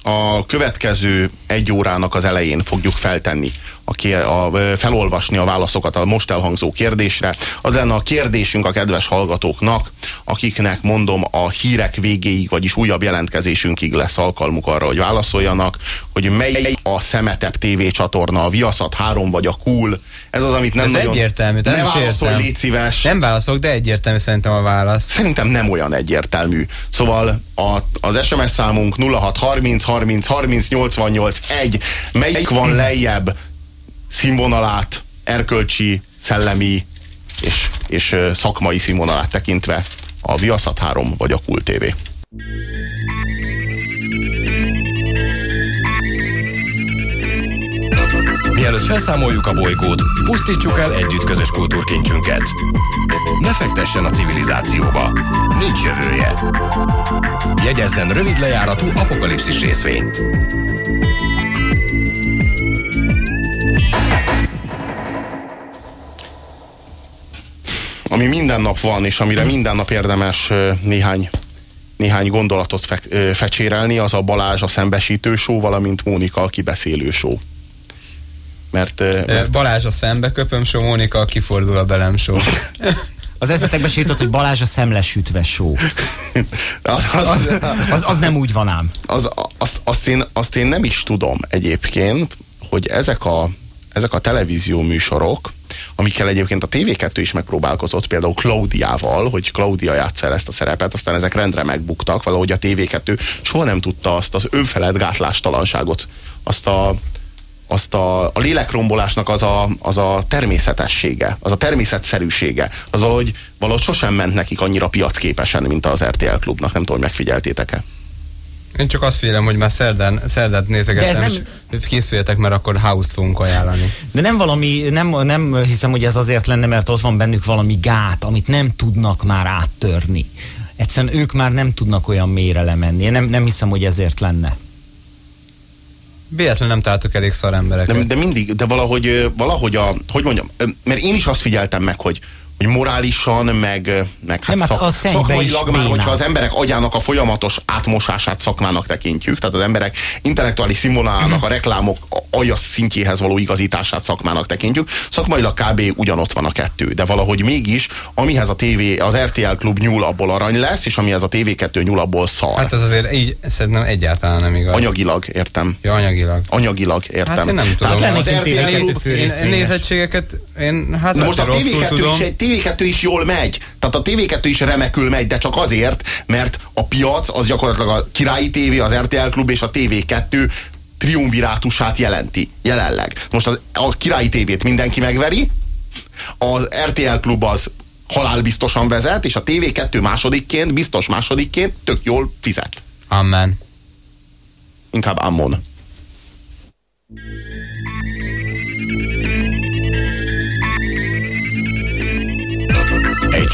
a következő egy órának az elején fogjuk feltenni, a, kér, a, felolvasni a válaszokat a most elhangzó kérdésre. Az lenne a kérdésünk a kedves hallgatóknak, akiknek mondom a hírek végéig, vagyis újabb jelentkezésünkig lesz alkalmuk arra, hogy válaszoljanak, hogy mely a szemetebb tévécsatorna, a Viaszat 3 vagy a Cool. Ez az, amit nem Ez nagyon... egyértelmű, ne nem is válaszolj, értem. légy szíves. Nem válaszolok, de egyértelmű szerintem a válasz. Szerintem nem olyan egyértelmű. Szóval a, az SMS számunk 0630 30 30 88 1. Melyik van lejjebb színvonalát, erkölcsi, szellemi és, és szakmai színvonalát tekintve? A Viaszat 3 vagy a Kult TV? Mielőtt felszámoljuk a bolygót, pusztítsuk el együtt közös kultúrkincsünket. Ne fektessen a civilizációba. Nincs jövője. Jegyezzen rövid lejáratú apokalipszis részvényt. Ami minden nap van, és amire minden nap érdemes néhány néhány gondolatot fe, ö, fecsérelni, az a Balázs a szembesítő show, valamint Mónika a kibeszélő show. Mert, mert Balázs a szembe köpöm, so Mónika a kifordul a belem so. Az eszetekbe se jutott, hogy Balázs a szemlesütve show. Az, az, Az, az, az nem úgy van ám. az, azt, azt, én, azt én nem is tudom egyébként, hogy ezek a, ezek a televízió műsorok, amikkel egyébként a TV2 is megpróbálkozott, például Klaudiával, hogy Klaudia játsza el ezt a szerepet, aztán ezek rendre megbuktak, valahogy a TV2 soha nem tudta azt az önfelett gátlástalanságot, azt a, azt a, a lélekrombolásnak az a, az a természetessége, az a természetszerűsége, az valahogy, valahogy sosem ment nekik annyira piacképesen, mint az RTL klubnak, nem tudom, megfigyeltétek-e. Én csak azt félem, hogy már szerdán, szerdát nézegettem, ez és készüljetek, mert akkor house-t fogunk ajánlani. De nem valami, nem, nem hiszem, hogy ez azért lenne, mert ott van bennük valami gát, amit nem tudnak már áttörni. Egyszerűen ők már nem tudnak olyan mélyre lemenni. Én nem, nem hiszem, hogy ezért lenne. Véletlenül nem találtok elég szar embereket. De, de mindig, de valahogy, valahogy a, hogy mondjam, mert én is azt figyeltem meg, hogy hogy morálisan, meg, meg hát, Nem, hát szak, a szennybe szakmailag már, hogyha az emberek agyának a folyamatos átmosását szakmának tekintjük, tehát az emberek intellektuális színvonalának a reklámok aljas szintjéhez való igazítását szakmának tekintjük, szakmailag kb. ugyanott van a kettő, de valahogy mégis, amihez a TV, az RTL klub nyúl, abból arany lesz, és amihez a TV2 nyúl, abból szar. Hát ez azért így szerintem egyáltalán nem igaz. Anyagilag, értem. Ja, anyagilag. Anyagilag, értem. Hát én nem tudom. Tehát az RTL TV2 klub, Én, nézettségeket, én hát Na most a lehet, hogy rosszul TV2 tudom. is, egy- TV2 is jól megy. Tehát a TV2 is remekül megy, de csak azért, mert a piac az gyakorlatilag a Királyi TV, az RTL Klub és a TV2 triumvirátusát jelenti jelenleg. Most az, a Királyi TV-t mindenki megveri, az RTL Klub az halálbiztosan vezet, és a TV2 másodikként, biztos másodikként tök jól fizet. Amen. Inkább Ammon.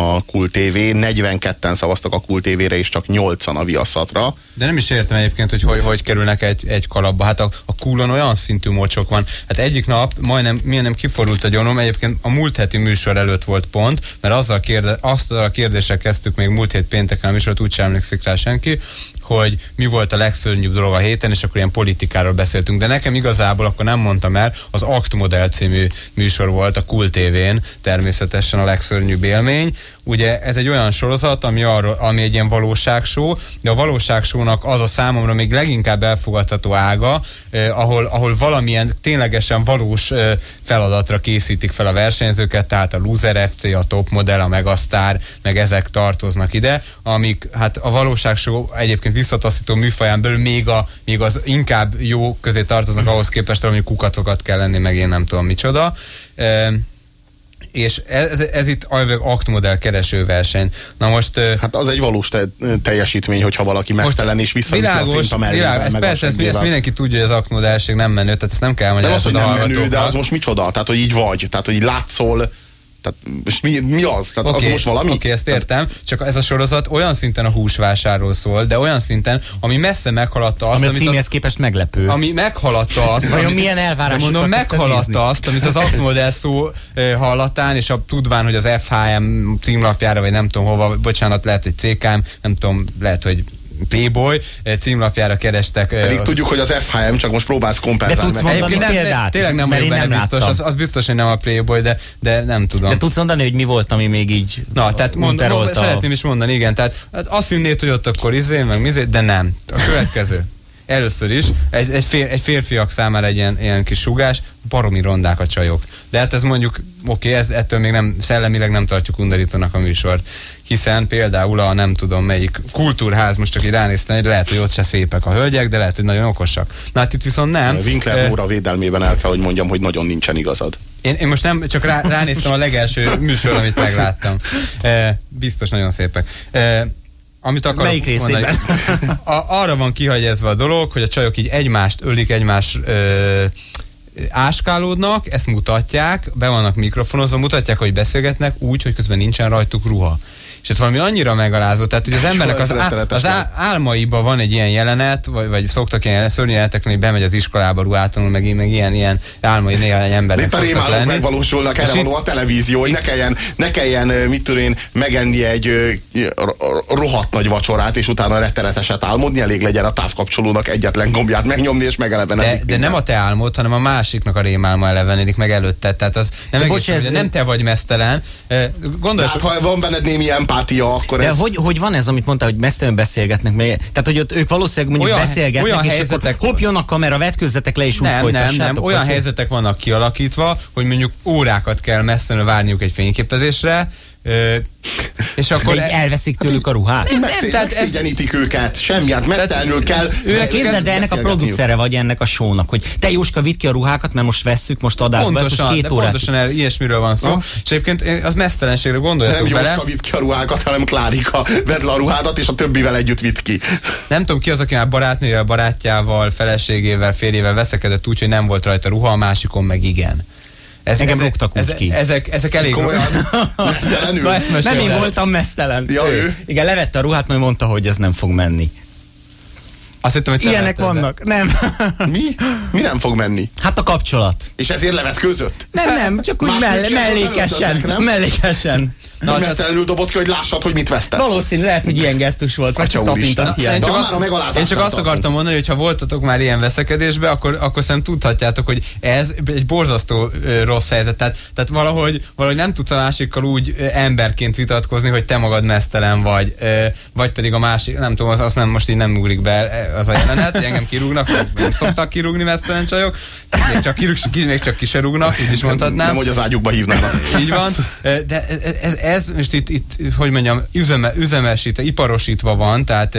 a Kult TV. 42-en szavaztak a Kult TV-re, és csak 8-an a Viaszatra. De nem is értem egyébként, hogy hogy, hogy kerülnek egy, egy kalapba. Hát a, a kúlon olyan szintű mocsok van. Hát egyik nap majdnem, milyen nem kiforult a gyonom, egyébként a múlt heti műsor előtt volt pont, mert azzal, kérde, azt a kérdéssel kezdtük még múlt hét pénteken a műsort, úgy sem emlékszik rá senki, hogy mi volt a legszörnyűbb dolog a héten, és akkor ilyen politikáról beszéltünk. De nekem igazából akkor nem mondtam el, az Act Model című műsor volt a Cool TV-n, természetesen a legszörnyűbb élmény. Ugye ez egy olyan sorozat, ami, arról, ami egy ilyen valóságshow, de a valóságsónak az a számomra még leginkább elfogadható ága, eh, ahol, ahol valamilyen ténylegesen valós eh, feladatra készítik fel a versenyzőket, tehát a Loser FC, a Top Model, a Megastar, meg ezek tartoznak ide, amik hát a valóságshow egyébként visszataszító műfaján belül még, a, még az inkább jó közé tartoznak ahhoz képest, hogy kukacokat kell lenni, meg én nem tudom micsoda. Eh, és ez, ez itt alveg aktmodell keresőverseny. Na most... Hát az egy valós te, teljesítmény, hogyha valaki mesztelen és visszaüti a világos, fényt a mellével, ez a persze, ezt, ezt mindenki tudja, hogy az aktmodellség nem menő, tehát ezt nem kell Nem az, magyarázni hogy a nem menő, de az most micsoda? Tehát, hogy így vagy. Tehát, hogy így látszol. Tehát, és mi, mi az? Tehát Oké, az most valami? Oké, okay, ezt értem, csak ez a sorozat olyan szinten a húsvásárról szól, de olyan szinten, ami messze meghaladta azt, Ami a amit címhez képest meglepő. ami meghaladta azt, Vajon ami- milyen elvárásokat mondom, meghaladta nézni? azt, amit az Aktmodell szó hallatán, és a tudván, hogy az FHM címlapjára, vagy nem tudom hova, bocsánat, lehet, hogy CKM, nem tudom, lehet, hogy Playboy ö, címlapjára kerestek. ö, Pedig tudjuk, hogy az FHM csak most próbálsz kompenzálni. De tudsz meg. mondani nem, példát? nem, tényleg nem vagyok benne biztos, az, az biztos, hogy nem a Playboy, de, de nem tudom. De tudsz mondani, hogy mi volt, ami még így Na, tehát mond, mond, szeretném is mondani, igen, tehát hát azt hinnéd, hogy ott akkor izé, meg mizé, de nem. A következő. Először is, egy, egy, fér, egy férfiak számára egy ilyen, ilyen kis sugás, baromi rondák a csajok. De hát ez mondjuk, oké, ez, ettől még nem, szellemileg nem tartjuk undorítónak a műsort. Hiszen például a nem tudom melyik kultúrház, most csak így ránéztem, hogy lehet, hogy ott se szépek a hölgyek, de lehet, hogy nagyon okosak. Na hát itt viszont nem. Winkler Nóra védelmében el kell, hogy mondjam, hogy nagyon nincsen igazad. én, én most nem, csak rá, ránéztem a legelső műsor, amit megláttam. E, biztos nagyon szépek. E, amit akarok Melyik részében? mondani, a, arra van kihagyezve a dolog, hogy a csajok így egymást ölik, egymás ö, áskálódnak, ezt mutatják, be vannak mikrofonozva, mutatják, hogy beszélgetnek úgy, hogy közben nincsen rajtuk ruha. És ez valami annyira megalázó, tehát hogy az embernek az, á, az á, álmaiban van egy ilyen jelenet, vagy, vagy szoktak ilyen szörnyű jelenetek, hogy bemegy az iskolába ruhátalanul, meg, meg ilyen, ilyen álmai néha egy embernek Itt a rémálók megvalósulnak, erre való a televízió, hogy ne kelljen, ne kelljen mit tudom én, megenni egy rohadt nagy vacsorát, és utána retteneteset álmodni, elég legyen a távkapcsolónak egyetlen gombját megnyomni, és megelevenedik. De, de nem a te álmod, hanem a másiknak a rémálma elevenedik meg előtte. Tehát az nem, egész, bocs, ez, nem te vagy mesztelen. Gondolj, hát, ha van benned némi empátia, akkor De ez... hogy, hogy van ez, amit mondtál, hogy mesztelen beszélgetnek? Meg, tehát, hogy ott ők valószínűleg mondjuk olyan, beszélgetnek, olyan és helyzetek... akkor hopp, jön a kamera, vetközzetek le, és nem, úgy folytassátok. Nem, nem, olyan helyzetek vannak kialakítva, hogy mondjuk órákat kell messzelenül várniuk egy fényképezésre, és akkor De elveszik tőlük a ruhát? Nem, nem tehát ez... őket, semmi, hát mesztelenül kell. Őre képzeld, de ennek a producere vagy ennek a sónak, hogy te Jóska, vidd ki a ruhákat, mert most vesszük, most adásba, pontosan, most két órát. Pontosan el, ilyesmiről van szó. No. És egyébként az mesztelenségre gondoljatok. Nem Jóska vidd ki a ruhákat, hanem Klárika vedd le a ruhádat, és a többivel együtt vidd ki. Nem tudom ki az, aki már barátnőjével, barátjával, feleségével, férjével veszekedett úgy, hogy nem volt rajta ruha, a másikon meg igen. Ez, Engem ezek, rúgtak úgy ezek, ki. Ezek, ezek elég... Komolyan? Na, ezt nem én voltam mesztelen. Ja, ő. Igen, levette a ruhát, majd mondta, hogy ez nem fog menni. Azt hittem, hogy Ilyenek vannak. Nem. Mi? Mi nem fog menni? Hát a kapcsolat. És ezért levet között? Nem, nem, csak úgy mell mellékesen. Mellékesen. Na, nem mesztelenül dobott ki, hogy lássad, hogy mit vesztesz. Valószínű, lehet, hogy ilyen gesztus volt, vagy csak tapintat hiány. Én csak, azt, én csak azt akartam mondani, hogy ha voltatok már ilyen veszekedésbe, akkor, akkor szerintem tudhatjátok, hogy ez egy borzasztó rossz helyzet. Tehát, tehát valahogy, valahogy nem tudsz a másikkal úgy emberként vitatkozni, hogy te magad mesztelen vagy, vagy pedig a másik, nem tudom, az, az nem most így nem ugrik be az a jelenet, hogy engem kirúgnak, nem szoktak kirúgni mesztelen csajok, még csak, kirúg, még csak ki se rúgnak, így is mondhatnám. Nem, hogy az ágyukba hívnának. Így van, de ez, ez most itt, itt hogy mondjam, üzeme, üzemesítve, iparosítva van, tehát,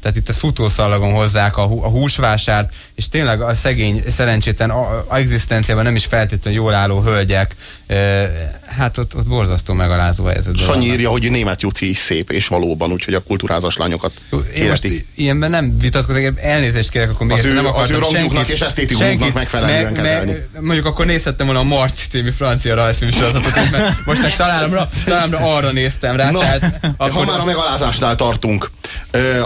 tehát itt ez futószalagon hozzák a, a húsvásárt, és tényleg a szegény, szerencsétlen a, a egzisztenciában nem is feltétlenül jól álló hölgyek, hát ott, ott borzasztó megalázó helyzet. Sanyi írja, hogy német Juci is szép, és valóban, úgyhogy a kultúrázas lányokat most ilyenben nem vitatkozok, elnézést kérek, akkor még az ő, nem akartam az ő senkit, és esztétikunknak megfelelően me, kezelni. Me, mondjuk akkor nézhettem volna a Marti című francia rajzfilm sorozatot, mert most meg találomra, találomra arra néztem rá. No, tehát, akkor... Ha már a megalázásnál tartunk,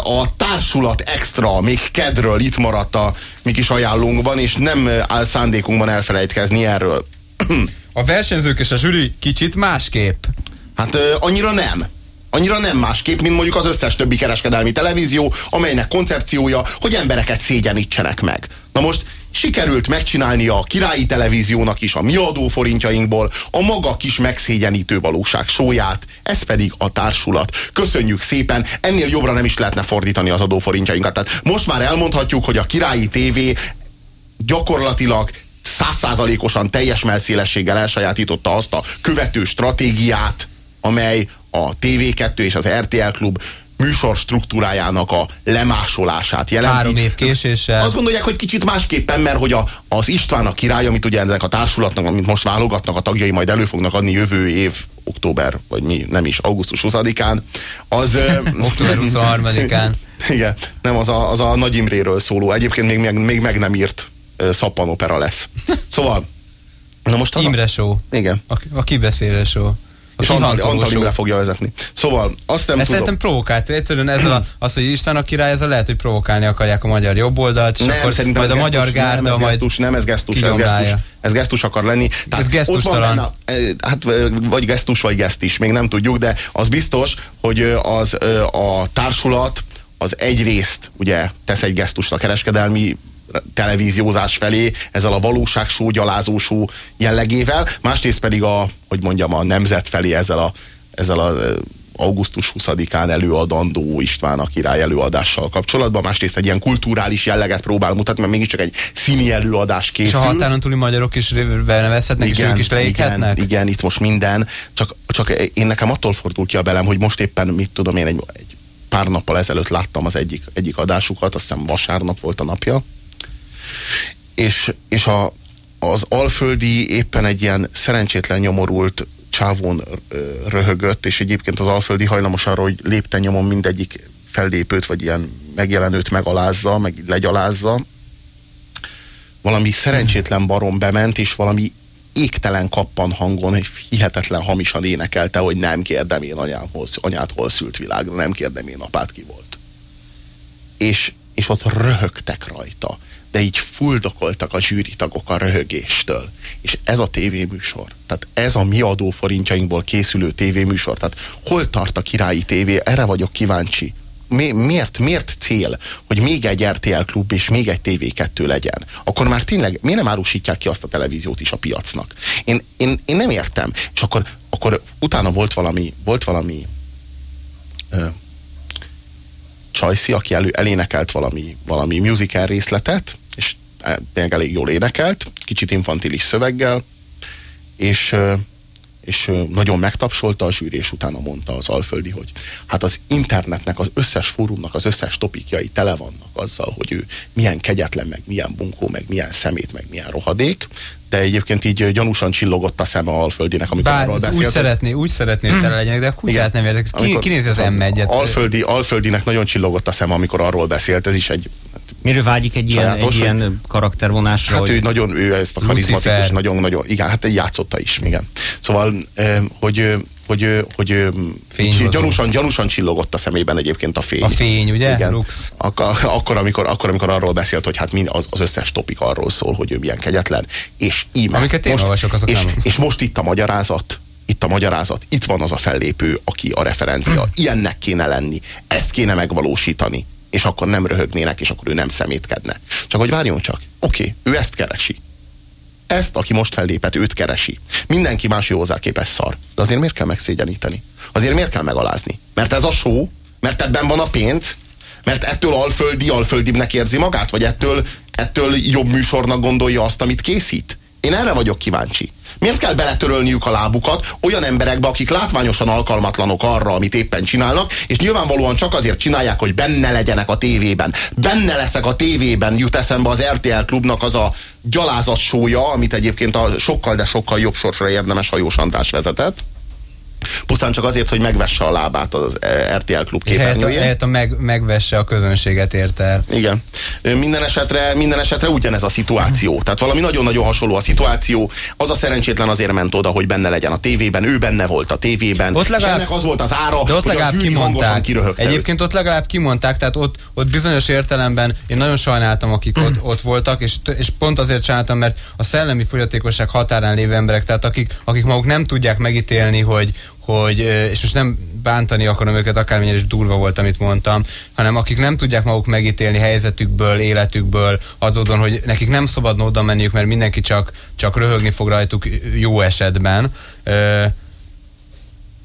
a társulat extra még kedről itt maradt a mi kis ajánlónkban, és nem áll szándékunkban elfelejtkezni erről. A versenyzők és a zsűri kicsit másképp. Hát annyira nem. Annyira nem másképp, mint mondjuk az összes többi kereskedelmi televízió, amelynek koncepciója, hogy embereket szégyenítsenek meg. Na most sikerült megcsinálni a királyi televíziónak is a mi adóforintjainkból a maga kis megszégyenítő valóság sóját, ez pedig a társulat. Köszönjük szépen, ennél jobbra nem is lehetne fordítani az adóforintjainkat. Tehát most már elmondhatjuk, hogy a királyi tévé gyakorlatilag százszázalékosan teljes melszélességgel elsajátította azt a követő stratégiát, amely a TV2 és az RTL Klub műsor struktúrájának a lemásolását jelenti. Három év késéssel. Azt gondolják, hogy kicsit másképpen, mert hogy a, az István a király, amit ugye ennek a társulatnak, amit most válogatnak, a tagjai majd elő fognak adni jövő év október, vagy mi, nem is, augusztus 20-án, az... október 23-án. Igen, nem, az a, az a Nagy Imréről szóló, egyébként még, még, még meg nem írt szappanopera lesz. Szóval, na most az Imre show. Igen. A, a kibeszélő show. És Antal, Antal Imre fogja vezetni. Szóval azt nem Ez tudom. szerintem provokáció. Egyszerűen ezzel a, az, hogy Isten a király, ezzel lehet, hogy provokálni akarják a magyar jobboldalt, és nem, akkor majd a magyar gárda nem, ez majd gesztus, nem, ez gesztus, ez gesztus, ez gesztus akar lenni. Tehát ez gesztus ott van benne, hát vagy gesztus, vagy gesztis, még nem tudjuk, de az biztos, hogy az a társulat az egyrészt ugye tesz egy gesztust a kereskedelmi televíziózás felé, ezzel a valóság sógyalázósú jellegével, másrészt pedig a, hogy mondjam, a nemzet felé ezzel a, ezzel a augusztus 20-án előadandó István a király előadással kapcsolatban, másrészt egy ilyen kulturális jelleget próbál mutatni, mert mégiscsak egy színi előadás készül. És a határon túli magyarok is benevezhetnek, igen, és ők is leéghetnek? Igen, igen, itt most minden, csak, csak én nekem attól fordul ki a belem, hogy most éppen, mit tudom én, egy, egy pár nappal ezelőtt láttam az egyik, egyik adásukat, azt hiszem vasárnap volt a napja, és, és a, az alföldi éppen egy ilyen szerencsétlen nyomorult csávón röhögött, és egyébként az alföldi hajlamos arra, hogy lépten nyomon mindegyik fellépőt, vagy ilyen megjelenőt megalázza, meg legyalázza. Valami szerencsétlen barom bement, és valami égtelen kappan hangon, hihetetlen hamisan énekelte, hogy nem kérdem én anyámhoz, anyát hol szült világra, nem kérdem én apát ki volt. És, és ott röhögtek rajta, de így fuldokoltak a zsűritagok a röhögéstől. És ez a tévéműsor, tehát ez a mi adóforintjainkból készülő tévéműsor, tehát hol tart a királyi tévé, erre vagyok kíváncsi mi, miért, miért cél, hogy még egy RTL klub és még egy TV2 legyen? Akkor már tényleg miért nem árusítják ki azt a televíziót is a piacnak? Én, én, én nem értem. És akkor, akkor utána volt valami, volt valami ö, Csajci, aki elő, elénekelt valami, valami musical részletet, és tényleg elég jól énekelt, kicsit infantilis szöveggel, és és nagyon megtapsolta a zsűri, és utána mondta az Alföldi, hogy hát az internetnek, az összes fórumnak az összes topikjai tele vannak azzal, hogy ő milyen kegyetlen, meg milyen bunkó, meg milyen szemét, meg milyen rohadék, de egyébként így gyanúsan csillogott a szeme Alföldinek, amikor Bár arról beszélt. Úgy szeretné, úgy szeretné, hogy tele legyenek, de a kutyát nem érdekes. Ki, kinézi az m 1 Alföldi, Alföldinek nagyon csillogott a szeme, amikor arról beszélt, ez is egy Miről vágyik egy ilyen, egy ilyen karaktervonásra? Hát hogy... ő nagyon, ő ezt a karizmatikus, nagyon, nagyon, igen, hát játszotta is, igen. Szóval, hogy, hogy, hogy gyanúsan, gyanúsan csillogott a szemében egyébként a fény. A fény, ugye? Igen. Lux. Akkor, akkor, amikor, akkor, amikor arról beszélt, hogy hát mind, az, az összes topik arról szól, hogy ő milyen kegyetlen, és íme. Amiket én most, olvasok, azok és, nem. és most itt a magyarázat, itt a magyarázat, itt van az a fellépő, aki a referencia. Ilyennek kéne lenni, ezt kéne megvalósítani és akkor nem röhögnének, és akkor ő nem szemétkedne. Csak hogy várjon csak, oké, okay, ő ezt keresi. Ezt, aki most fellépett, őt keresi. Mindenki más jó hozzá képes szar. De azért miért kell megszégyeníteni? Azért miért kell megalázni? Mert ez a show? Mert ebben van a pénz? Mert ettől alföldi, alföldibbnek érzi magát? Vagy ettől, ettől jobb műsornak gondolja azt, amit készít? Én erre vagyok kíváncsi. Miért kell beletörölniük a lábukat olyan emberekbe, akik látványosan alkalmatlanok arra, amit éppen csinálnak, és nyilvánvalóan csak azért csinálják, hogy benne legyenek a tévében. Benne leszek a tévében, jut eszembe az RTL klubnak az a gyalázat sója, amit egyébként a sokkal, de sokkal jobb sorsra érdemes Hajós András vezetett pusztán csak azért, hogy megvesse a lábát az RTL klub képernyőjén. Helyett a, a meg, megvesse a közönséget érte Igen. Minden esetre, minden esetre ugyanez a szituáció. Tehát valami nagyon-nagyon hasonló a szituáció. Az a szerencsétlen azért ment oda, hogy benne legyen a tévében, ő benne volt a tévében, ott legalább, és ennek az volt az ára, de ott legalább kimondták. Egyébként ott legalább kimondták, tehát ott, ott bizonyos értelemben én nagyon sajnáltam, akik ott, ott voltak, és, és pont azért sajnáltam, mert a szellemi fogyatékosság határán lévő emberek, tehát akik, akik maguk nem tudják megítélni, hogy, hogy, és most nem bántani akarom őket, akármilyen is durva volt, amit mondtam, hanem akik nem tudják maguk megítélni helyzetükből, életükből, adódon, hogy nekik nem szabadna oda menniük, mert mindenki csak, csak röhögni fog rajtuk jó esetben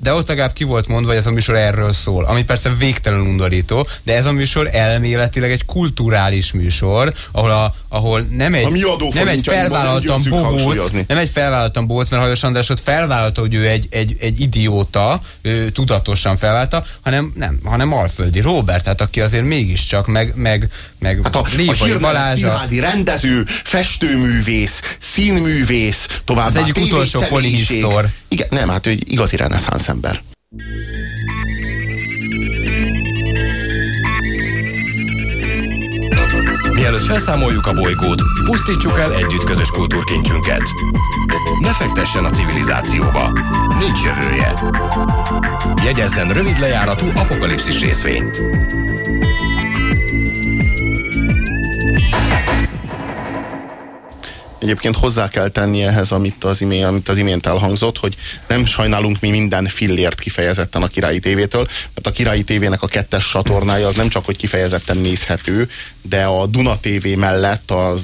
de ott legalább ki volt mondva, hogy ez a műsor erről szól, ami persze végtelen undorító, de ez a műsor elméletileg egy kulturális műsor, ahol, a, ahol nem egy, nem egy felvállaltan bogóc, nem egy felvállaltan bogóc, mert Hajos András ott felvállalta, hogy ő egy, egy, egy idióta, ő tudatosan felvállalta, hanem nem, hanem Alföldi Robert, tehát aki azért mégiscsak meg, meg, meg hát a, a Balázs, színházi rendező, festőművész, színművész, továbbá Az egyik utolsó polihisztor. Igen, nem, hát ő igazi reneszánsz ember. Mielőtt felszámoljuk a bolygót, pusztítsuk el együtt közös kultúrkincsünket. Ne fektessen a civilizációba. Nincs jövője. Jegyezzen rövid lejáratú apokalipszis részvényt. Egyébként hozzá kell tenni ehhez, amit az, imé, amit az imént elhangzott, hogy nem sajnálunk mi minden fillért kifejezetten a Királyi Tévétől, mert a Királyi Tévének a kettes csatornája az nem csak, hogy kifejezetten nézhető, de a Duna TV mellett a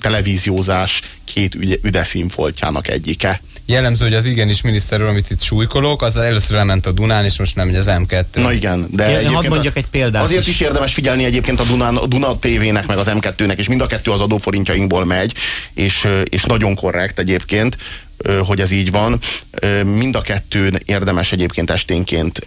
televíziózás két ügy, üde színfoltjának egyike jellemző, hogy az igenis miniszterről, amit itt súlykolok, az először lement a Dunán, és most nem megy az M2. Na igen, de Én hadd mondjak egy példát Azért is. is érdemes figyelni egyébként a, Dunán, a Duna TV-nek, meg az M2-nek, és mind a kettő az adóforintjainkból megy, és, és nagyon korrekt egyébként, hogy ez így van. Mind a kettőn érdemes egyébként esténként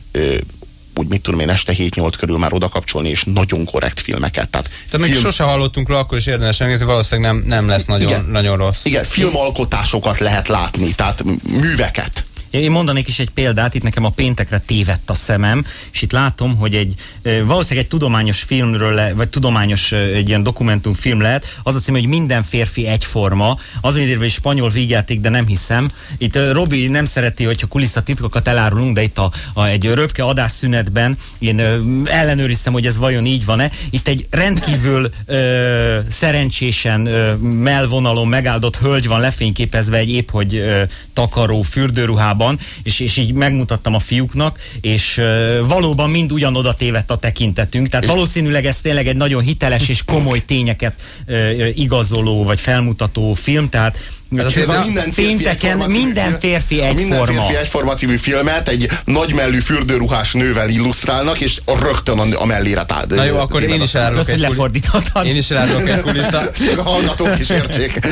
úgy mit tudom én, este 7-8 körül már oda kapcsolni, és nagyon korrekt filmeket. Tehát, Tehát film... még sose hallottunk róla, akkor is érdemes megnézni, valószínűleg nem, nem lesz nagyon, igen, nagyon rossz. Igen, filmalkotásokat lehet látni, tehát műveket. Én mondanék is egy példát, itt nekem a péntekre tévedt a szemem, és itt látom, hogy egy valószínűleg egy tudományos filmről, vagy tudományos egy ilyen dokumentumfilm lehet, az a cím, hogy minden férfi egyforma, az írva egy spanyol vígjáték, de nem hiszem. Itt Robi nem szereti, hogyha kulisszatitkokat elárulunk, de itt a, a egy röpke adásszünetben én ellenőriztem, hogy ez vajon így van-e. Itt egy rendkívül ö, szerencsésen ö, melvonalon megáldott hölgy van lefényképezve egy épp, hogy ö, takaró fürdőruhában, és, és így megmutattam a fiúknak, és ö, valóban mind ugyanoda tévedt a tekintetünk. Tehát valószínűleg ez tényleg egy nagyon hiteles és komoly tényeket ö, igazoló vagy felmutató film, tehát Hát ez a minden pénteken minden férfi egyforma. Minden férfi egyforma című filmet egy nagymellű fürdőruhás nővel illusztrálnak, és rögtön a, a mellére tád. Na jó, akkor én is elárulok egy, kuli... én is elárulok egy kulissza... a hallgatók is értsék.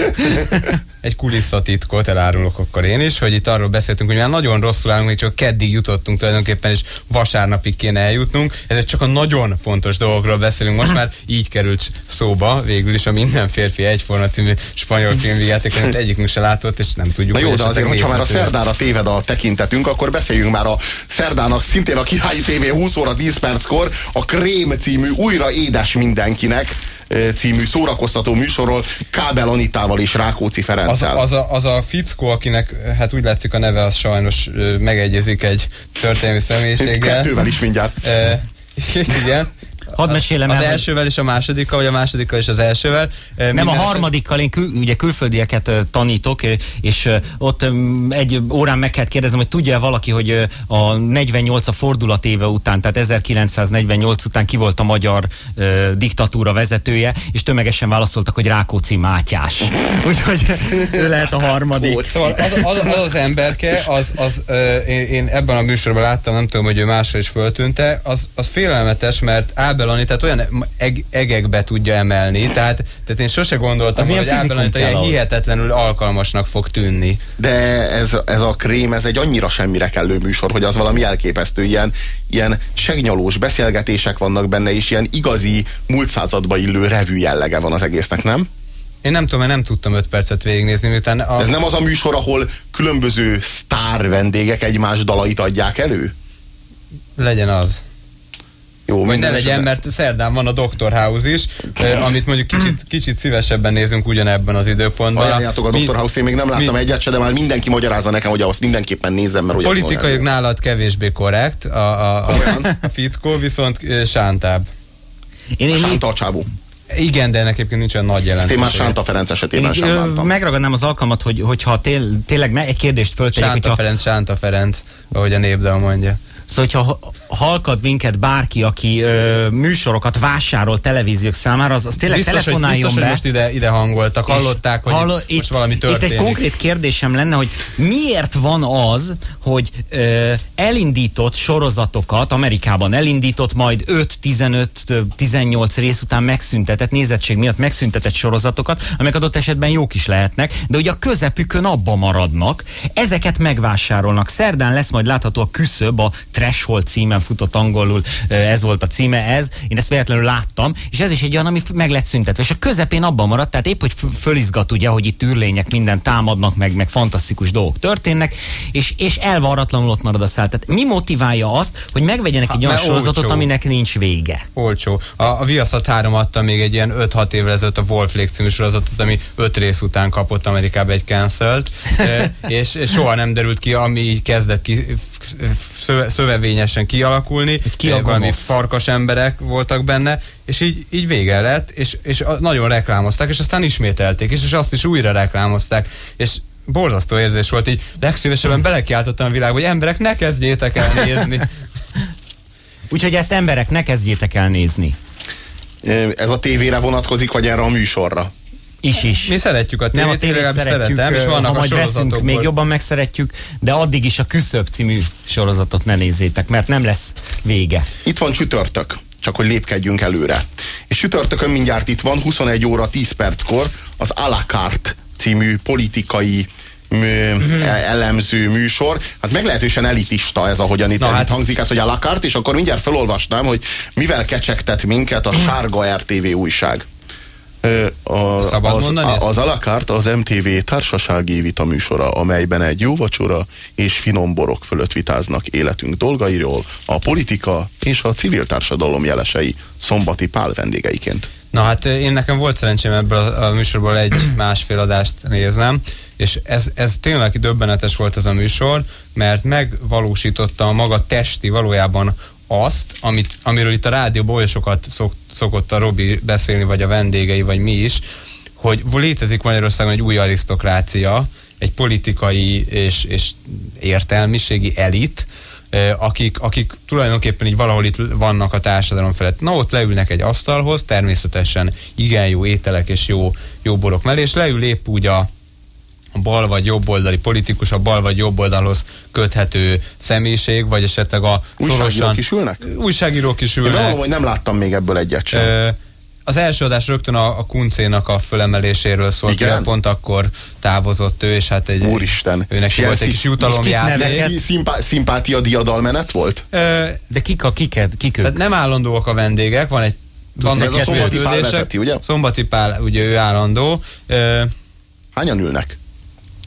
egy kulisszatitkot elárulok akkor én is, hogy itt arról beszéltünk, hogy már nagyon rosszul állunk, hogy csak keddig jutottunk tulajdonképpen, és vasárnapig kéne eljutnunk. Ez csak a nagyon fontos dolgokról beszélünk. Most már így került szóba végül is a Minden férfi egyforma című spanyol filmvigyáték, amit egyikünk se látott, és nem tudjuk. Na jó, de azért, hogyha már a szerdára téved a tekintetünk, akkor beszéljünk már a szerdának, szintén a Királyi TV 20 óra 10 perckor a Krém című újra édes mindenkinek című szórakoztató műsorról Kábel Anitával és Rákóczi Ferenccel. Az, az, a, az a fickó, akinek hát úgy látszik a neve, az sajnos megegyezik egy történelmi személyiséggel. Kettővel is mindjárt. E, igen. Hadd mesélem az el, elsővel és a másodikkal, vagy a másodikkal és az elsővel. Nem, a harmadikkal, én kül, ugye külföldieket tanítok, és ott egy órán meg kellett kérdezem, hogy tudja valaki, hogy a 48 a fordulat éve után, tehát 1948 után ki volt a magyar uh, diktatúra vezetője, és tömegesen válaszoltak, hogy Rákóczi Mátyás. Úgyhogy ő lehet a harmadik. Szóval az, az, az, az emberke, az, az uh, én, én ebben a műsorban láttam, nem tudom, hogy ő másra is föltűnte, az, az félelmetes, mert Ábel Ábelani, tehát olyan eg egekbe tudja emelni, tehát, tehát én sose gondoltam, hogy Ábelani olyan hihetetlenül alkalmasnak fog tűnni. De ez, ez a krém, ez egy annyira semmire kellő műsor, hogy az valami elképesztő, ilyen, ilyen segnyalós beszélgetések vannak benne, és ilyen igazi múlt századba illő revű jellege van az egésznek, nem? Én nem tudom, mert nem tudtam öt percet végignézni, miután... A... Ez nem az a műsor, ahol különböző sztár vendégek egymás dalait adják elő? Legyen az. Jó, hogy ne legyen, mert szerdán van a Dr. House is, amit mondjuk kicsit, kicsit szívesebben nézünk ugyanebben az időpontban. Ajánljátok a Dr. Mi, House-t, én még nem láttam mi, egyet se, de már mindenki magyarázza nekem, hogy azt mindenképpen nézem, mert Politikailag nálad kevésbé korrekt a, a, a, a fickó, viszont sántább. Én, én Sánta a csábú. Igen, de ennek egyébként nincs olyan nagy jelentőség. Én már Sánta Ferenc esetében Én, sem bántam. Megragadnám az alkalmat, hogy, hogyha tél, tényleg egy kérdést föltegyek. Sánta hogyha... Ferenc, Sánta Ferenc, ahogy a népdal mondja. Szóval, hogyha halkad minket bárki, aki ö, műsorokat vásárol televíziók számára, az, az tényleg biztos, telefonáljon hogy, biztos, be. Hogy most ide, ide hangoltak, hallották, hogy halló, most itt, valami történik. Itt egy konkrét kérdésem lenne, hogy miért van az, hogy ö, elindított sorozatokat, Amerikában elindított, majd 5-15-18 rész után megszüntetett, nézettség miatt megszüntetett sorozatokat, amelyek adott esetben jók is lehetnek, de ugye a közepükön abba maradnak, ezeket megvásárolnak. Szerdán lesz majd látható a küszöb, a Threshold címen futott angolul, ez volt a címe, ez. Én ezt véletlenül láttam, és ez is egy olyan, ami meg lett szüntetve. És a közepén abban maradt, tehát épp, hogy fölizgat ugye, hogy itt űrlények minden támadnak, meg, meg fantasztikus dolgok történnek, és, és elvarratlanul ott marad a szál. Tehát mi motiválja azt, hogy megvegyenek egy olyan sorozatot, olcsó. aminek nincs vége? Olcsó. A, a Viaszat 3 adta még egy ilyen 5-6 évvel ezelőtt a Wolf Lake című sorozatot, ami 5 rész után kapott Amerikába egy cancelt, és, és soha nem derült ki, ami így kezdett ki szöve, szövevényesen kialakulni, ki valami farkas emberek voltak benne, és így, így vége lett, és, és nagyon reklámozták, és aztán ismételték, és, és azt is újra reklámozták, és borzasztó érzés volt, így legszívesebben belekiáltottam a világba, hogy emberek, ne kezdjétek el nézni. Úgyhogy ezt emberek, ne kezdjétek el nézni. Ez a tévére vonatkozik, vagy erre a műsorra? Is is. Mi szeretjük a tévét, nem a tévét szeretjük, szeretem, és vannak ha majd veszünk, még jobban megszeretjük, de addig is a Küszöb című sorozatot ne nézzétek, mert nem lesz vége. Itt van csütörtök, csak hogy lépkedjünk előre. És csütörtökön mindjárt itt van, 21 óra 10 perckor az Alakart című politikai mm-hmm. elemző műsor. Hát meglehetősen elitista ez, ahogyan itt, Na, hát... itt hangzik ez, hogy Alakart, és akkor mindjárt felolvastam, hogy mivel kecsegtet minket a sárga RTV újság A, Szabad az, mondani a, az Alakart az MTV társasági vitaműsora, amelyben egy jó vacsora és finom borok fölött vitáznak életünk dolgairól, a politika és a civil társadalom jelesei szombati pál vendégeiként. Na hát én nekem volt szerencsém ebből a, a műsorból egy másfél adást néznem, és ez, ez tényleg döbbenetes volt ez a műsor, mert megvalósította a maga testi valójában azt, amit, amiről itt a rádióban oly sokat szok, szokott a Robi beszélni, vagy a vendégei, vagy mi is, hogy létezik Magyarországon egy új arisztokrácia, egy politikai és, és értelmiségi elit, akik, akik tulajdonképpen így valahol itt vannak a társadalom felett. Na ott leülnek egy asztalhoz, természetesen igen jó ételek és jó, jó borok mellé, és leül épp úgy a bal vagy jobboldali politikus, a bal vagy jobb oldalhoz köthető személyiség, vagy esetleg a Újságírók szorosan... is ülnek? Újságírók is Én ülnek. valami, hogy nem láttam még ebből egyet sem. Ö, az első adás rögtön a, a kuncénak a fölemeléséről szólt, Igen? Pont akkor távozott ő, és hát egy... Úristen. Őnek Ilyen volt egy kis jutalomjáték. Szimpá, szimpátia diadalmenet volt? Ö, De kik a kiket, kik ők? tehát nem állandóak a vendégek, van egy vannak ez a Szombati Pál vezeti, ugye? Szombati Pál, ugye ő állandó. Ö, Hányan ülnek?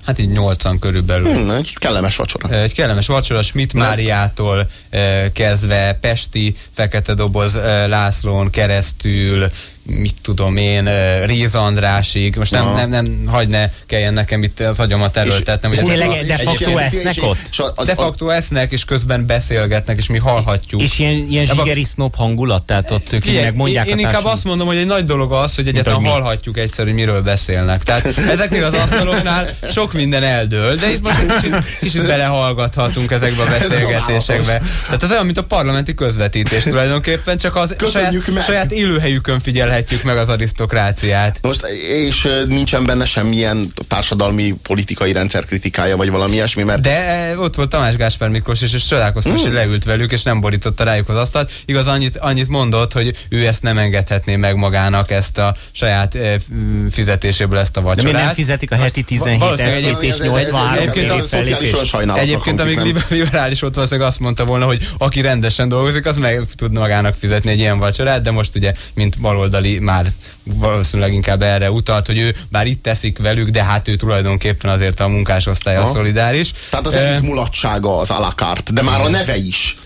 Hát így nyolcan körülbelül. Hmm, egy kellemes vacsora. Egy kellemes vacsora Schmidt Nem. Máriától eh, kezdve Pesti Fekete Doboz eh, Lászlón keresztül, mit tudom én, Réz Andrásig. Most nem, nem, nem, hagyd ne kelljen nekem itt az agyamat erőltetnem. és hogy tényleg de facto egy- esznek és- ott? és de facto esznek, és közben beszélgetnek, és mi hallhatjuk. És ilyen, ilyen zsigeri snob hangulat, tehát ott ők így Figyelj, megmondják én, inkább azt mondom, hogy egy nagy dolog az, hogy egyáltalán hallhatjuk egyszer, hogy miről beszélnek. Tehát ezeknél az asztaloknál sok minden eldől, de itt most kicsit, kicsit belehallgathatunk ezekbe a beszélgetésekbe. Tehát ez olyan, mint a parlamenti közvetítés tulajdonképpen, csak az saját, meg. saját élőhelyükön figyelhetjük meg az arisztokráciát. Most, és nincsen benne semmilyen társadalmi politikai rendszer kritikája, vagy valami ilyesmi, mert De ott volt Tamás Gáspár Miklós, és, és csodálkoztam, Hmm. hogy leült velük, és nem borította rájuk az asztalt. Igaz, annyit, annyit mondott, hogy ő ezt nem engedhetné meg magának, ezt a saját mm, fizetéséből ezt a De vacsorát. miért nem fizetik a heti 17 valószínűleg eszét és ez- ez- ez- 83 egyébként amíg liberális volt, valószínűleg azt mondta volna, hogy aki rendesen dolgozik, az meg tud magának fizetni egy ilyen vacsorát, de most ugye, mint baloldali már valószínűleg inkább erre utalt, hogy ő bár itt teszik velük, de hát ő tulajdonképpen azért a munkásosztálya Aha. szolidáris. Tehát az elit mulatsága az alakart, de már a neve is.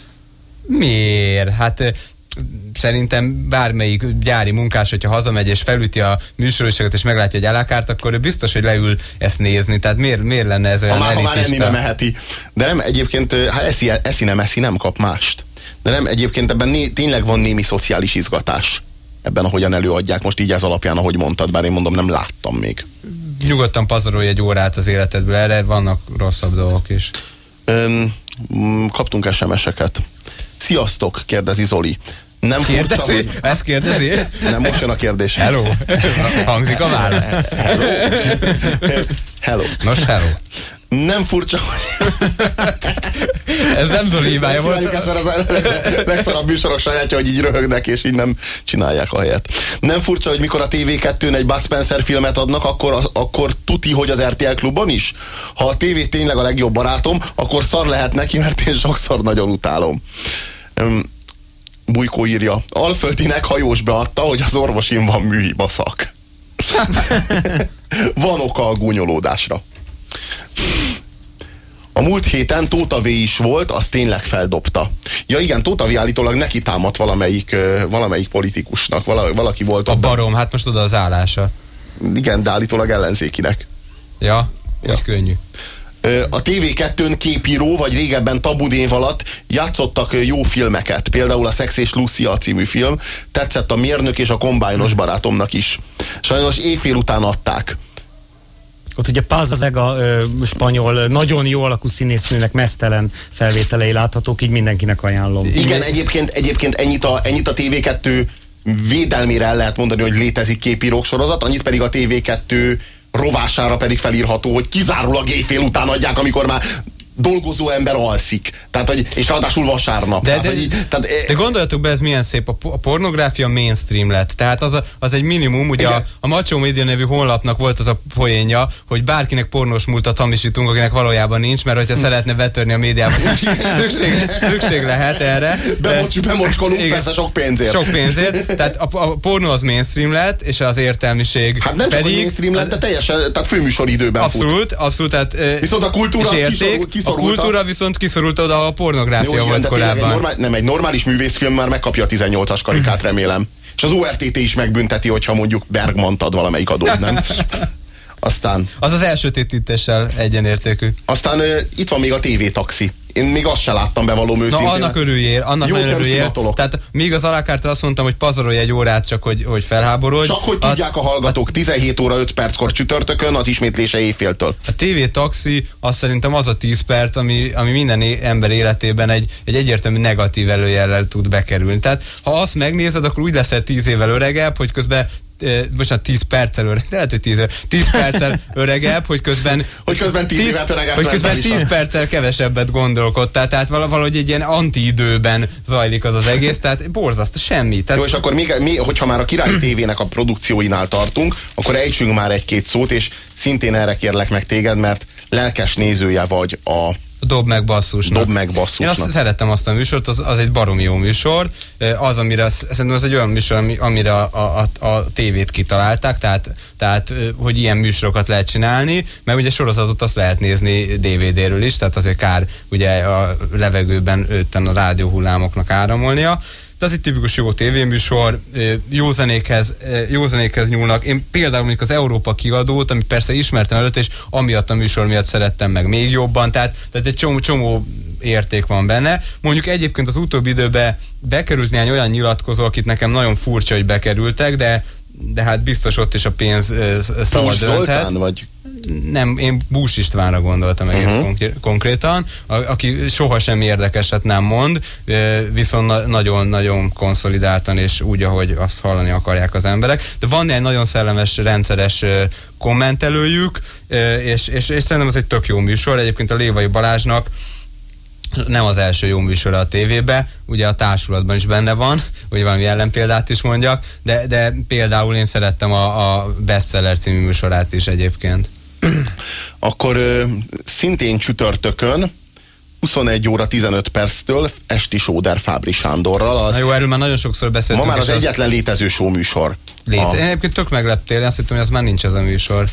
Miért? Hát szerintem bármelyik gyári munkás, hogyha hazamegy és felüti a műsorúságot és meglátja egy alakárt, akkor ő biztos, hogy leül ezt nézni. Tehát miért, miért lenne ez Ha olyan már, ha már enni nem eheti. De nem, egyébként, hát eszi, eszi nem eszi, nem kap mást. De nem, egyébként ebben né, tényleg van némi szociális izgatás. Ebben, ahogyan előadják, most így ez alapján, ahogy mondtad, bár én mondom, nem láttam még. Nyugodtan pazarolj egy órát az életedből, erre vannak rosszabb dolgok is. Öm, kaptunk SMS-eket. Sziasztok, kérdezi Zoli. Nem furcsa, Kérdezi? hogy... Ezt kérdezi? Nem, most jön a kérdés. Hello? Hangzik a válasz? Hello. Nos, hello. Nem furcsa, hogy... Ez nem Zoli hibája Csináljuk volt. ezt, mert az a legszarabb műsorok sajátja, hogy így röhögnek, és így nem csinálják a helyet. Nem furcsa, hogy mikor a TV2-n egy Bud Spencer filmet adnak, akkor, akkor tuti, hogy az RTL klubon is? Ha a TV tényleg a legjobb barátom, akkor szar lehet neki, mert én sokszor nagyon utálom. Bujkó írja, Alföldinek hajós beadta, hogy az orvosin van műhiba szak. van oka a gúnyolódásra. A múlt héten Tóta V is volt, az tényleg feldobta. Ja igen, Tóta V állítólag neki támadt valamelyik, valamelyik politikusnak, vala, valaki volt A barom, hát most oda az állása. Igen, de állítólag ellenzékinek. Ja, Ja. úgy könnyű. A TV2-n képíró, vagy régebben tabudév alatt játszottak jó filmeket. Például a Sex és Lucia című film. Tetszett a mérnök és a kombájnos barátomnak is. Sajnos éjfél után adták. Ott ugye Paz az a ö, spanyol, nagyon jó alakú színésznőnek mesztelen felvételei láthatók, így mindenkinek ajánlom. Igen, egyébként, egyébként ennyit a, ennyit a TV2 védelmére el lehet mondani, hogy létezik képírók sorozat, annyit pedig a TV2 rovására pedig felírható, hogy kizárólag éjfél után adják, amikor már dolgozó ember alszik. Tehát, hogy, és ráadásul vasárnap. De, tehát, de, hogy, tehát, eh, de gondoljatok be, ez milyen szép, a, a pornográfia mainstream lett. Tehát az, a, az egy minimum, ugye a, a Macho Media nevű honlapnak volt az a poénja, hogy bárkinek pornós múltat hamisítunk, akinek valójában nincs, mert hogyha szeretne betörni a médiába, szükség, szükség lehet erre. Bemocs, bemocskolunk, Igen. persze sok pénzért. Sok pénzért. Tehát a, a pornó az mainstream lett, és az értelmiség Hát nem csak, pedig... mainstream lett, de teljesen, tehát főműsoridőben fut. Abszolút, abszolút. Tehát, ö, Viszont a kultúra az érték, kiszorul- a kiszorult a- kultúra viszont kiszorult oda, a pornográfia Jó, volt tényleg egy korábban. normál, nem, egy normális művészfilm már megkapja a 18-as karikát, remélem. És az ORTT is megbünteti, hogyha mondjuk Bergmant ad valamelyik adót, nem? Aztán, Az az első tétítéssel egyenértékű. aztán ö, itt van még a TV taxi. Én még azt se láttam bevallom Na, őszintén. annak örüljél, annak nagyon nem örüljél. szimatolok. Tehát még az alakártra azt mondtam, hogy pazarolj egy órát, csak hogy, hogy felháborodj. Csak hogy a, tudják a hallgatók, 17 óra 5 perckor csütörtökön, az ismétlése éjféltől. a TV taxi az szerintem az a 10 perc, ami, ami minden ember életében egy, egy egyértelmű negatív előjellel tud bekerülni. Tehát ha azt megnézed, akkor úgy leszel 10 évvel öregebb, hogy közben bocsánat, 10 perccel öregebb, lehet, hogy 10, 10 perccel öregebb, hogy közben Hogy közben 10 évet öregedsz hogy közben mentálisan. 10 perccel kevesebbet gondolkodtál, tehát vala- valahogy egy ilyen anti-időben zajlik az az egész, tehát borzasztó, semmi. Tehát Jó, és akkor még, még, hogyha már a királyi tévének a produkcióinál tartunk, akkor ejtsünk már egy-két szót, és szintén erre kérlek meg téged, mert lelkes nézője vagy a Dob meg basszusnak. Dob meg Én basszusnak. azt szerettem azt a műsort, az, az egy baromi jó műsor. Az, amire, szerintem az egy olyan műsor, ami- amire a, a, a tévét kitalálták, tehát, tehát hogy ilyen műsorokat lehet csinálni, mert ugye sorozatot azt lehet nézni DVD-ről is, tehát azért kár ugye a levegőben ötten a rádióhullámoknak áramolnia. De az egy tipikus jó tévéműsor, jó zenékhez, jó zenékhez nyúlnak. Én például mondjuk az Európa kiadót, amit persze ismertem előtt, és amiatt a műsor miatt szerettem meg még jobban, tehát, tehát egy csomó, csomó érték van benne. Mondjuk egyébként az utóbbi időben bekerült néhány olyan nyilatkozó, akit nekem nagyon furcsa, hogy bekerültek, de de hát biztos ott is a pénz szabad dönthet. Vagy Nem, én Bús Istvánra gondoltam egész Mhm. uh-huh. konkrétan, a, aki soha semmi érdekeset nem mond, viszont na- nagyon-nagyon konszolidáltan és úgy, ahogy azt hallani akarják az emberek. De van egy nagyon szellemes, rendszeres kommentelőjük, és, és, és szerintem ez egy tök jó műsor. Egyébként a Lévai Balázsnak nem az első jó műsora a tévébe, ugye a társulatban is benne van, hogy valami ellenpéldát is mondjak, de, de például én szerettem a, a Bestseller című műsorát is egyébként. akkor ö, szintén csütörtökön 21 óra 15 perctől esti Sóder Fábri Sándorral. Az Na jó, erről már nagyon sokszor ma beszéltünk. már az egyetlen létező show műsor. Lét. A, Én egyébként tök megleptél, azt hittem, hogy az már nincs az a műsor.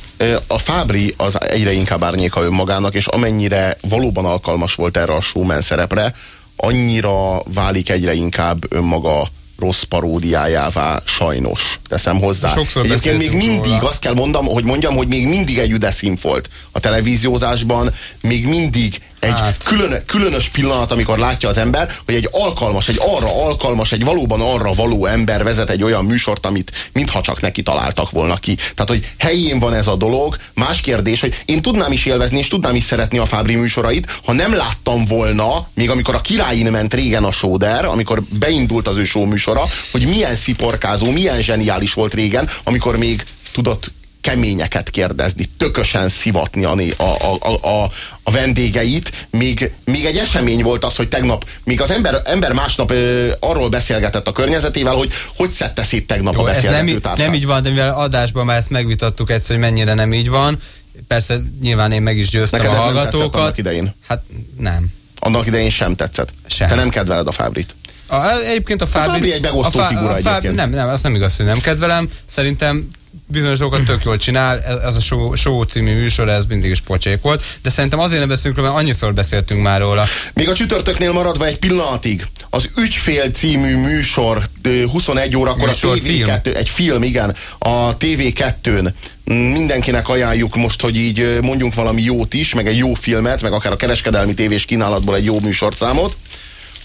a Fábri az egyre inkább árnyéka önmagának, és amennyire valóban alkalmas volt erre a showman szerepre, annyira válik egyre inkább önmaga rossz paródiájává, sajnos. Teszem hozzá. Sokszor Egyébként még mindig róla. azt kell mondom, hogy mondjam, hogy még mindig egy üde szín volt a televíziózásban, még mindig egy Hát. külön, különös pillanat, amikor látja az ember, hogy egy alkalmas, egy arra alkalmas, egy valóban arra való ember vezet egy olyan műsort, amit mintha csak neki találtak volna ki. Tehát, hogy helyén van ez a dolog. Más kérdés, hogy én tudnám is élvezni, és tudnám is szeretni a Fábri műsorait, ha nem láttam volna, még amikor a királyin ment régen a Sóder, amikor beindult az ő show műsora, hogy milyen sziporkázó, milyen zseniális volt régen, amikor még tudott keményeket kérdezni, tökösen szivatni a, a, a, a, a, a vendégeit. Még, még egy esemény volt az, hogy tegnap, még az ember, ember másnap ö, arról beszélgetett a környezetével, hogy hogy szedte szét tegnap Jó, a nem, beszélgető társát. nem így van, de mivel adásban már ezt megvitattuk egyszer, hogy mennyire nem így van. Persze nyilván én meg is győztem Neked a ez nem hallgatókat. annak idején? Hát nem. Annak idején sem tetszett. Sem. Te nem kedveled a Fábrit. A, egyébként a Fábri... Fábri egy megosztó a figura a egyébként. Nem, nem, azt nem igaz, hogy nem kedvelem. Szerintem bizonyos dolgokat tök jól csinál, ez, a show, show című műsor, ez mindig is pocsék volt, de szerintem azért nem beszélünk róla, mert annyiszor beszéltünk már róla. Még a csütörtöknél maradva egy pillanatig, az Ügyfél című műsor ö, 21 órakor Műsor, a TV2, egy film, igen, a TV2-n mindenkinek ajánljuk most, hogy így mondjunk valami jót is, meg egy jó filmet, meg akár a kereskedelmi tévés kínálatból egy jó műsorszámot.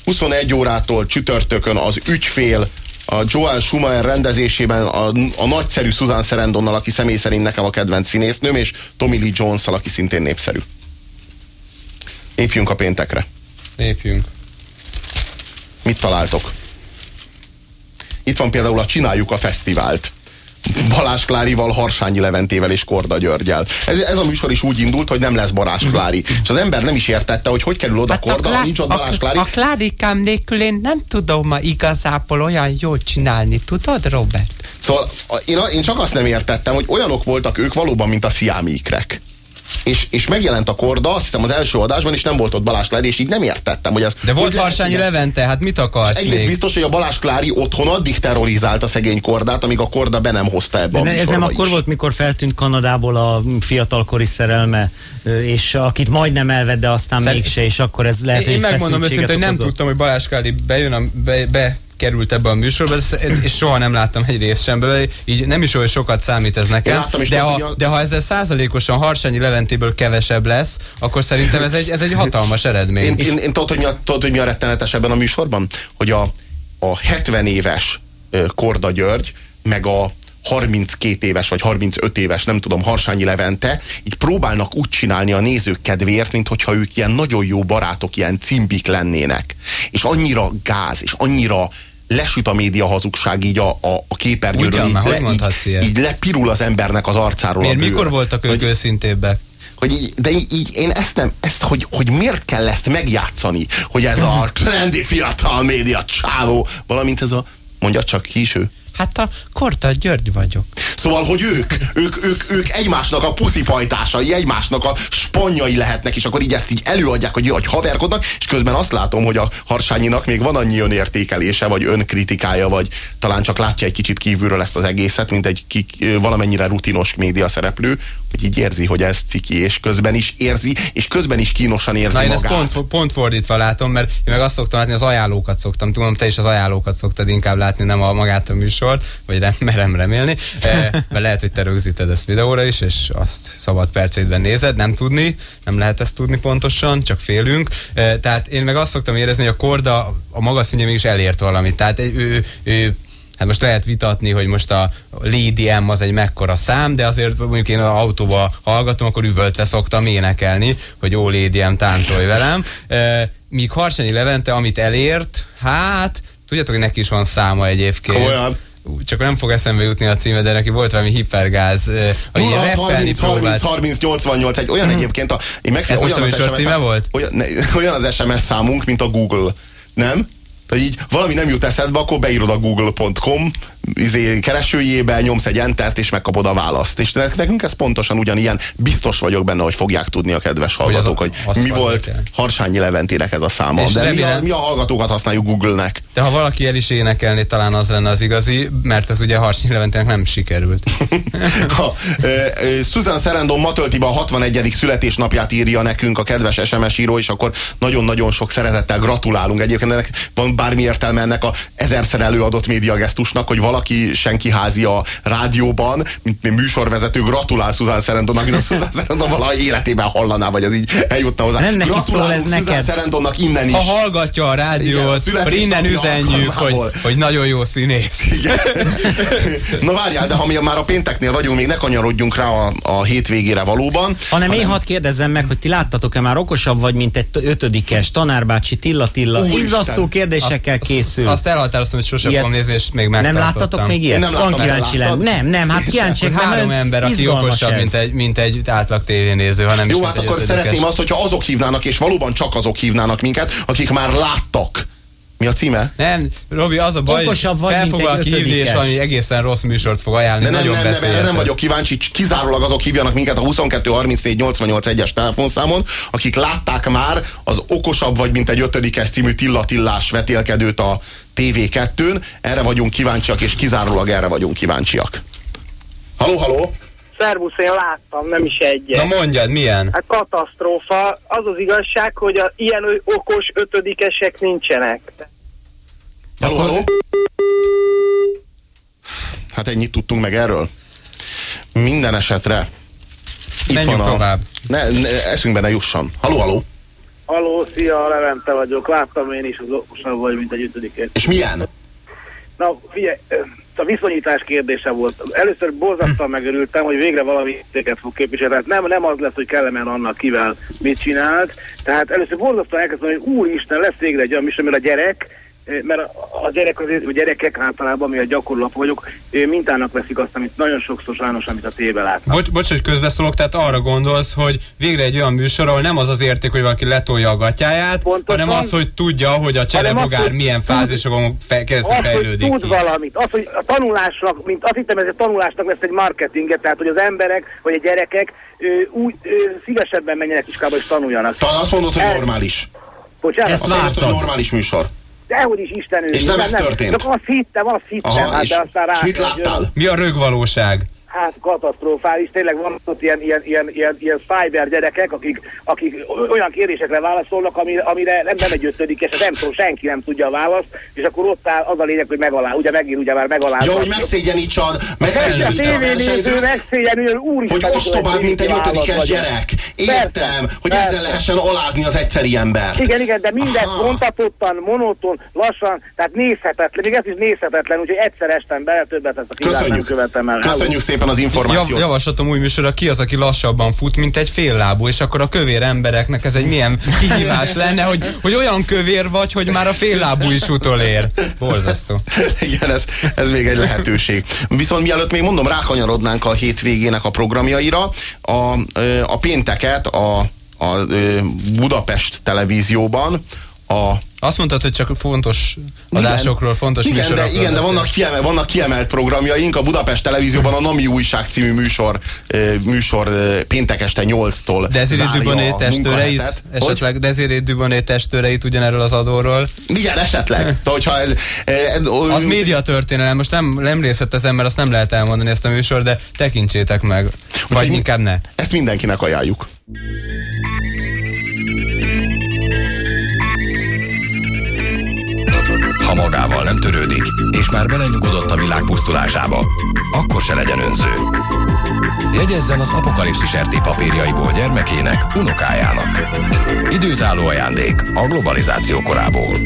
21 órától csütörtökön az Ügyfél a Joel Schumacher rendezésében a, a nagyszerű Susan Sarandonnal, aki személy szerint nekem a kedvenc színésznőm, és Tommy Lee jones aki szintén népszerű. Lépjünk a péntekre. Lépjünk. Mit találtok? Itt van például a Csináljuk a Fesztivált Balázs Klárival, Harsányi Leventével és Korda Györgyel. Ez, ez a műsor is úgy indult, hogy nem lesz Balázs Klári. És az ember nem is értette, hogy hogy kerül oda hát Korda, klá... nincs ott Balázs Klári. A, a Klárikám nélkül én nem tudom ma igazából olyan jól csinálni, tudod, Robert? Szóval én, én csak azt nem értettem, hogy olyanok voltak ők valóban, mint a sziámikrek és, és megjelent a korda, azt hiszem az első adásban, és nem volt ott Balázs Klári, és így nem értettem, hogy ez... De volt Harsányi Levente, hát mit akarsz Egész még? biztos, hogy a Balázs Klári otthon addig terrorizált a szegény kordát, amíg a korda be nem hozta ebbe De a Ez nem akkor is. volt, mikor feltűnt Kanadából a fiatalkori szerelme, és akit majdnem elvett, de aztán Szerint... mégse, és akkor ez lehet, én, hogy Én megmondom őszintén, hogy nem tudtam, hogy Balázs Klári bejön, a, be, be került ebbe a műsorba, és soha nem láttam egy részt sem belőle, így nem is olyan sokat számít ez nekem, de, ha, de ha ezzel százalékosan Harsányi Leventéből kevesebb lesz, akkor szerintem ez egy, ez egy hatalmas eredmény. Én, én, én tudod, hogy mi a, tudod, hogy mi a rettenetes ebben a műsorban? Hogy a, a 70 éves Korda György, meg a 32 éves vagy 35 éves, nem tudom, Harsányi Levente, így próbálnak úgy csinálni a nézők kedvéért, mint hogyha ők ilyen nagyon jó barátok, ilyen cimbik lennének. És annyira gáz, és annyira lesüt a média hazugság így a, a, a képernyőről. Ugyan, így, le, így, így lepirul az embernek az arcáról Miért, mikor voltak ők hogy, őszintébbek? Hogy így, de így, én ezt nem, ezt, hogy, hogy miért kell ezt megjátszani, hogy ez a trendi fiatal média csávó, valamint ez a, mondja csak ki is ő. Hát a Korta György vagyok. Szóval, hogy ők, ők, ők, ők egymásnak a puszipajtásai, egymásnak a spanyai lehetnek, és akkor így ezt így előadják, hogy, hogy haverkodnak, és közben azt látom, hogy a Harsányinak még van annyi önértékelése, vagy önkritikája, vagy talán csak látja egy kicsit kívülről ezt az egészet, mint egy ki, valamennyire rutinos média szereplő, hogy így érzi, hogy ez ciki, és közben is érzi, és közben is kínosan érzi Na, én magát. ezt pont, pont fordítva látom, mert én meg azt szoktam látni, az ajánlókat szoktam. Tudom, te is az ajánlókat szoktad inkább látni, nem a magát a műsort, vagy nem merem remélni, eh, mert lehet, hogy te rögzíted ezt videóra is, és azt szabad percétben nézed, nem tudni, nem lehet ezt tudni pontosan, csak félünk. Eh, tehát én meg azt szoktam érezni, hogy a Korda a maga szintje mégis elért valamit. Tehát ő, ő, ő Hát most lehet vitatni, hogy most a Lady M az egy mekkora szám, de azért mondjuk én az autóba hallgatom, akkor üvöltve szoktam énekelni, hogy ó Lady M táncolj velem. E, míg Harsányi Levente, amit elért, hát tudjátok, hogy neki is van száma egyébként. Olyan csak nem fog eszembe jutni a címe, de neki volt valami hipergáz, hogy 0, 30, 30, 30, 88, egy olyan hmm. egyébként, a, én megfelel, Ez olyan most a műsor címe volt? Olyan, olyan az SMS számunk, mint a Google, nem? Tehát így valami nem jut eszedbe, akkor beírod a google.com izé, keresőjébe, nyomsz egy entert, és megkapod a választ. És nekünk ez pontosan ugyanilyen, biztos vagyok benne, hogy fogják tudni a kedves hallgatók, hogy, a, hogy mi volt el. Harsányi Leventének ez a száma. És De remélem, mi, a, mi a hallgatókat használjuk Google-nek. De ha valaki el is énekelni, talán az lenne az igazi, mert ez ugye Harsányi Leventének nem sikerült. ha, e, Susan Sarandon ma tölti be a 61. születésnapját írja nekünk a kedves SMS író, és akkor nagyon-nagyon sok szeretettel gratulálunk. Egyébként ennek van bármi értelme ennek a ezerszer előadott médiagesztusnak, hogy valaki senki házi a rádióban, mint műsorvezető, gratulál Susan Sarandonnak, mint a Susan Sarandon valahogy életében hallaná, vagy az így eljutna hozzá. Nem neki szól ez neked. Sarandonnak innen is. Ha hallgatja a rádiót, Igen, akkor innen üzenjük, hogy, hogy nagyon jó színész. Igen. Na várjál, de ha mi már a pénteknél vagyunk, még ne kanyarodjunk rá a, a hétvégére valóban. Hanem, hanem én hadd kérdezzem meg, hogy ti láttatok-e már okosabb vagy, mint egy ötödikes tanárbácsi Tilla Tilla. Izzasztó kérdésekkel készül. Azt elhatároztam, hogy sosem fogom nézni, és még Nem láttatok még ilyet? Nem Van kíváncsi lenni. Nem, nem, hát kíváncsi. Három ember, aki okosabb, mint egy, mint egy átlag tévénéző, hanem Jó, hát akkor szeretném azt, hogyha azok hívnának, és valóban csak azok hívnának minket, akik már láttak mi a címe? Nem, Robi, az a baj, Okosabb vagy, fel fog valaki hívni, és valami egészen rossz műsort fog ajánlani. De nem, nagyon nem, nem, erre nem vagyok kíváncsi, kizárólag azok hívjanak minket a 22 34 88 1-es telefonszámon, akik látták már az Okosabb vagy, mint egy ötödikes című Tilla Tillás vetélkedőt a TV2-n. Erre vagyunk kíváncsiak, és kizárólag erre vagyunk kíváncsiak. Haló, haló! Szervusz, én láttam, nem is egyet. Na mondjad, milyen? Hát katasztrófa. Az az igazság, hogy a ilyen okos ötödikesek nincsenek. Haló, haló? Hát ennyit tudtunk meg erről. Minden esetre. Itt Menjünk van a... tovább. Ne, ne, eszünkbe ne jusson. Haló, haló? Haló, szia, Levente vagyok. Láttam én is az okosabb vagy, mint egy ötödikes. És milyen? Na, figyelj, a viszonyítás kérdése volt. Először borzasztóan megörültem, hogy végre valami értéket fog képviselni. Tehát nem, nem az lesz, hogy kellemen annak kivel mit csinált. Tehát először borzasztóan elkezdtem, hogy úristen, lesz végre egy olyan a gyerek mert a gyerek azért, a gyerekek általában, mi a gyakorlók vagyok, mintának veszik azt, amit nagyon sokszor sajnos, amit a téve látnak. Bocs, bocs, hogy közbeszólok, tehát arra gondolsz, hogy végre egy olyan műsor, ahol nem az az érték, hogy valaki letolja a gatyáját, Pontosan, hanem az, hogy tudja, hogy a cserebogár milyen fázisokon fe, keresztül az, fejlődik. Hogy tud ki. valamit, az, hogy a tanulásnak, mint azt hittem, ez a tanulásnak lesz egy marketinget, tehát hogy az emberek, vagy a gyerekek ő, úgy ő, szívesebben menjenek iskába és tanuljanak. Talán azt mondod, hogy normális. Bocsánat? Ezt azt mondod, hogy normális műsor. Dehogy is Isten És nem ez történt. Csak azt hittem, azt hittem. Aha, hát, és, de aztán rá, és mit láttál? Mi a rögvalóság? Hát katasztrofális, tényleg vannak ott ilyen, ilyen, ilyen, ilyen, ilyen cyber gyerekek, akik, akik olyan kérdésekre válaszolnak, amire, amire nem, nem egy ötödik eset, nem tudom, senki nem tudja a választ, és akkor ott áll az a lényeg, hogy megalá, ugye megint ugye már megalá. Jó, hogy megszégyenítsad, megszégyenítsad a versenyzőt, megszégyenül, úr hogy ostobább, mint egy ötödikes gyerek. Értem, hogy ezzel lehessen alázni az egyszeri embert. Igen, igen, de mindent vontatottan, monoton, lassan, tehát nézhetetlen, még ez is nézhetetlen, úgyhogy egyszer estem bele, többet ezt a nem követem el. Köszönjük szépen szépen az információt. Jav, javaslatom új műsorra, ki az, aki lassabban fut, mint egy fél lábú, és akkor a kövér embereknek ez egy milyen kihívás lenne, hogy, hogy olyan kövér vagy, hogy már a fél lábú is utolér. Borzasztó. Igen, ez, ez még egy lehetőség. Viszont mielőtt még mondom, rákanyarodnánk a hétvégének a programjaira, a, a pénteket a, a Budapest televízióban a azt mondtad, hogy csak fontos adásokról, igen, fontos igen, műsorokról. De, igen, de vannak, kiemel, vannak kiemelt programjaink. A Budapest televízióban a Nami Újság című műsor, műsor péntek este 8-tól Desiree Duboné testőreit, esetleg Desiree Duboné testőreit ugyanerről az adóról. Igen, esetleg. De, hogyha ez, ez, az média történelem, most nem, nem részletezem, mert azt nem lehet elmondani ezt a műsor, de tekintsétek meg. Vagy inkább ne. Ezt mindenkinek ajánljuk. Magával nem törődik, és már belenyugodott a világ pusztulásába, akkor se legyen önző. Jegyezzen az apokalipszis RT papírjaiból gyermekének, unokájának. Időtálló ajándék a globalizáció korából.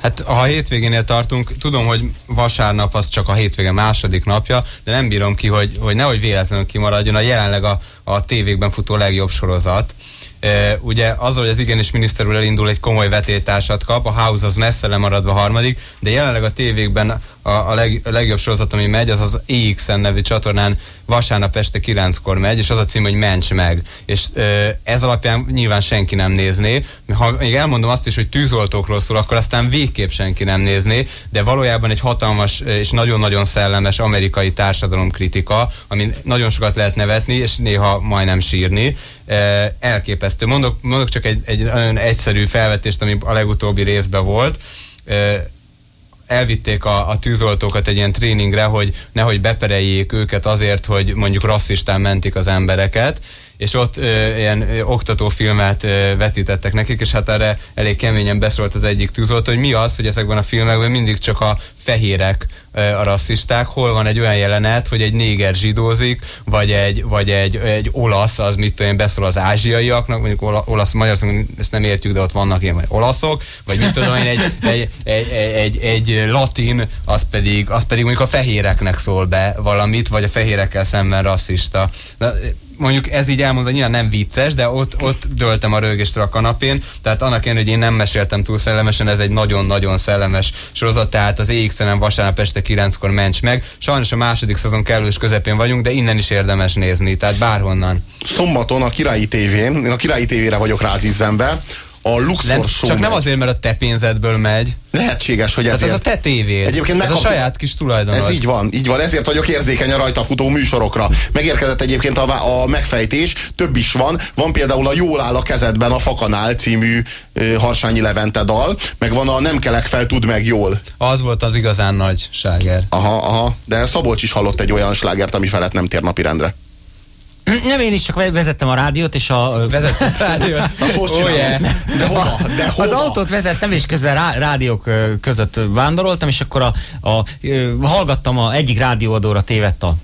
Hát ha a hétvégénél tartunk, tudom, hogy vasárnap az csak a hétvége második napja, de nem bírom ki, hogy, hogy nehogy véletlenül kimaradjon a jelenleg a, a tévékben futó legjobb sorozat, Ugye azzal, hogy az igenis miniszter úr elindul, egy komoly vetétársat kap, a House az messze lemaradva harmadik, de jelenleg a tévékben a, a, leg, a legjobb sorozat, ami megy, az az EXN nevű csatornán vasárnap este 9-kor megy, és az a cím, hogy Ments meg. És e, ez alapján nyilván senki nem nézné. Ha még elmondom azt is, hogy tűzoltókról szól, akkor aztán végképp senki nem nézné, de valójában egy hatalmas és nagyon-nagyon szellemes amerikai társadalomkritika, ami nagyon sokat lehet nevetni, és néha majdnem sírni elképesztő. Mondok, mondok csak egy, egy nagyon egyszerű felvetést, ami a legutóbbi részben volt. Elvitték a, a tűzoltókat egy ilyen tréningre, hogy nehogy bepereljék őket azért, hogy mondjuk rasszistán mentik az embereket, és ott ö, ilyen ö, oktatófilmet ö, vetítettek nekik, és hát erre elég keményen beszólt az egyik tűzoltó, hogy mi az, hogy ezekben a filmekben mindig csak a fehérek a rasszisták, hol van egy olyan jelenet, hogy egy néger zsidózik, vagy egy, vagy egy, egy olasz, az mit tudom én, beszól az ázsiaiaknak, mondjuk olasz, Magyarországon ezt nem értjük, de ott vannak ilyen olaszok, vagy mit tudom én, egy, egy, egy, egy, egy latin, az pedig, az pedig mondjuk a fehéreknek szól be valamit, vagy a fehérekkel szemben rasszista. De, mondjuk ez így elmondva nyilván nem vicces, de ott, ott döltem a rögéstől a kanapén, tehát annak ellenére, hogy én nem meséltem túl szellemesen, ez egy nagyon-nagyon szellemes sorozat, tehát az EXN-en vasárnap este 9-kor ments meg. Sajnos a második szezon kellős közepén vagyunk, de innen is érdemes nézni, tehát bárhonnan. Szombaton a Királyi tévén, én a Királyi tévére vagyok rázizzenve, a Luxor nem, Show Csak megy. nem azért, mert a te pénzedből megy. Lehetséges, hogy ezért. ez a te tévéd. Egyébként ez a saját kis tulajdonod. Ez így van, így van. Ezért vagyok érzékeny a rajta futó műsorokra. Megérkezett egyébként a, a megfejtés, több is van. Van például a Jól áll a kezedben a Fakanál című uh, Harsányi Levente dal, meg van a Nem kelek fel, tud meg jól. Az volt az igazán nagy sláger. Aha, aha. De Szabolcs is hallott egy olyan slágert, ami felett nem tér napirendre. Nem, én is csak vezettem a rádiót, és a... Vezettem a rádiót? oh, yeah. De hova? De hova? Az autót vezettem, és közben rá, rádiók között vándoroltam, és akkor a, a, hallgattam, a egyik rádióadóra tévedt a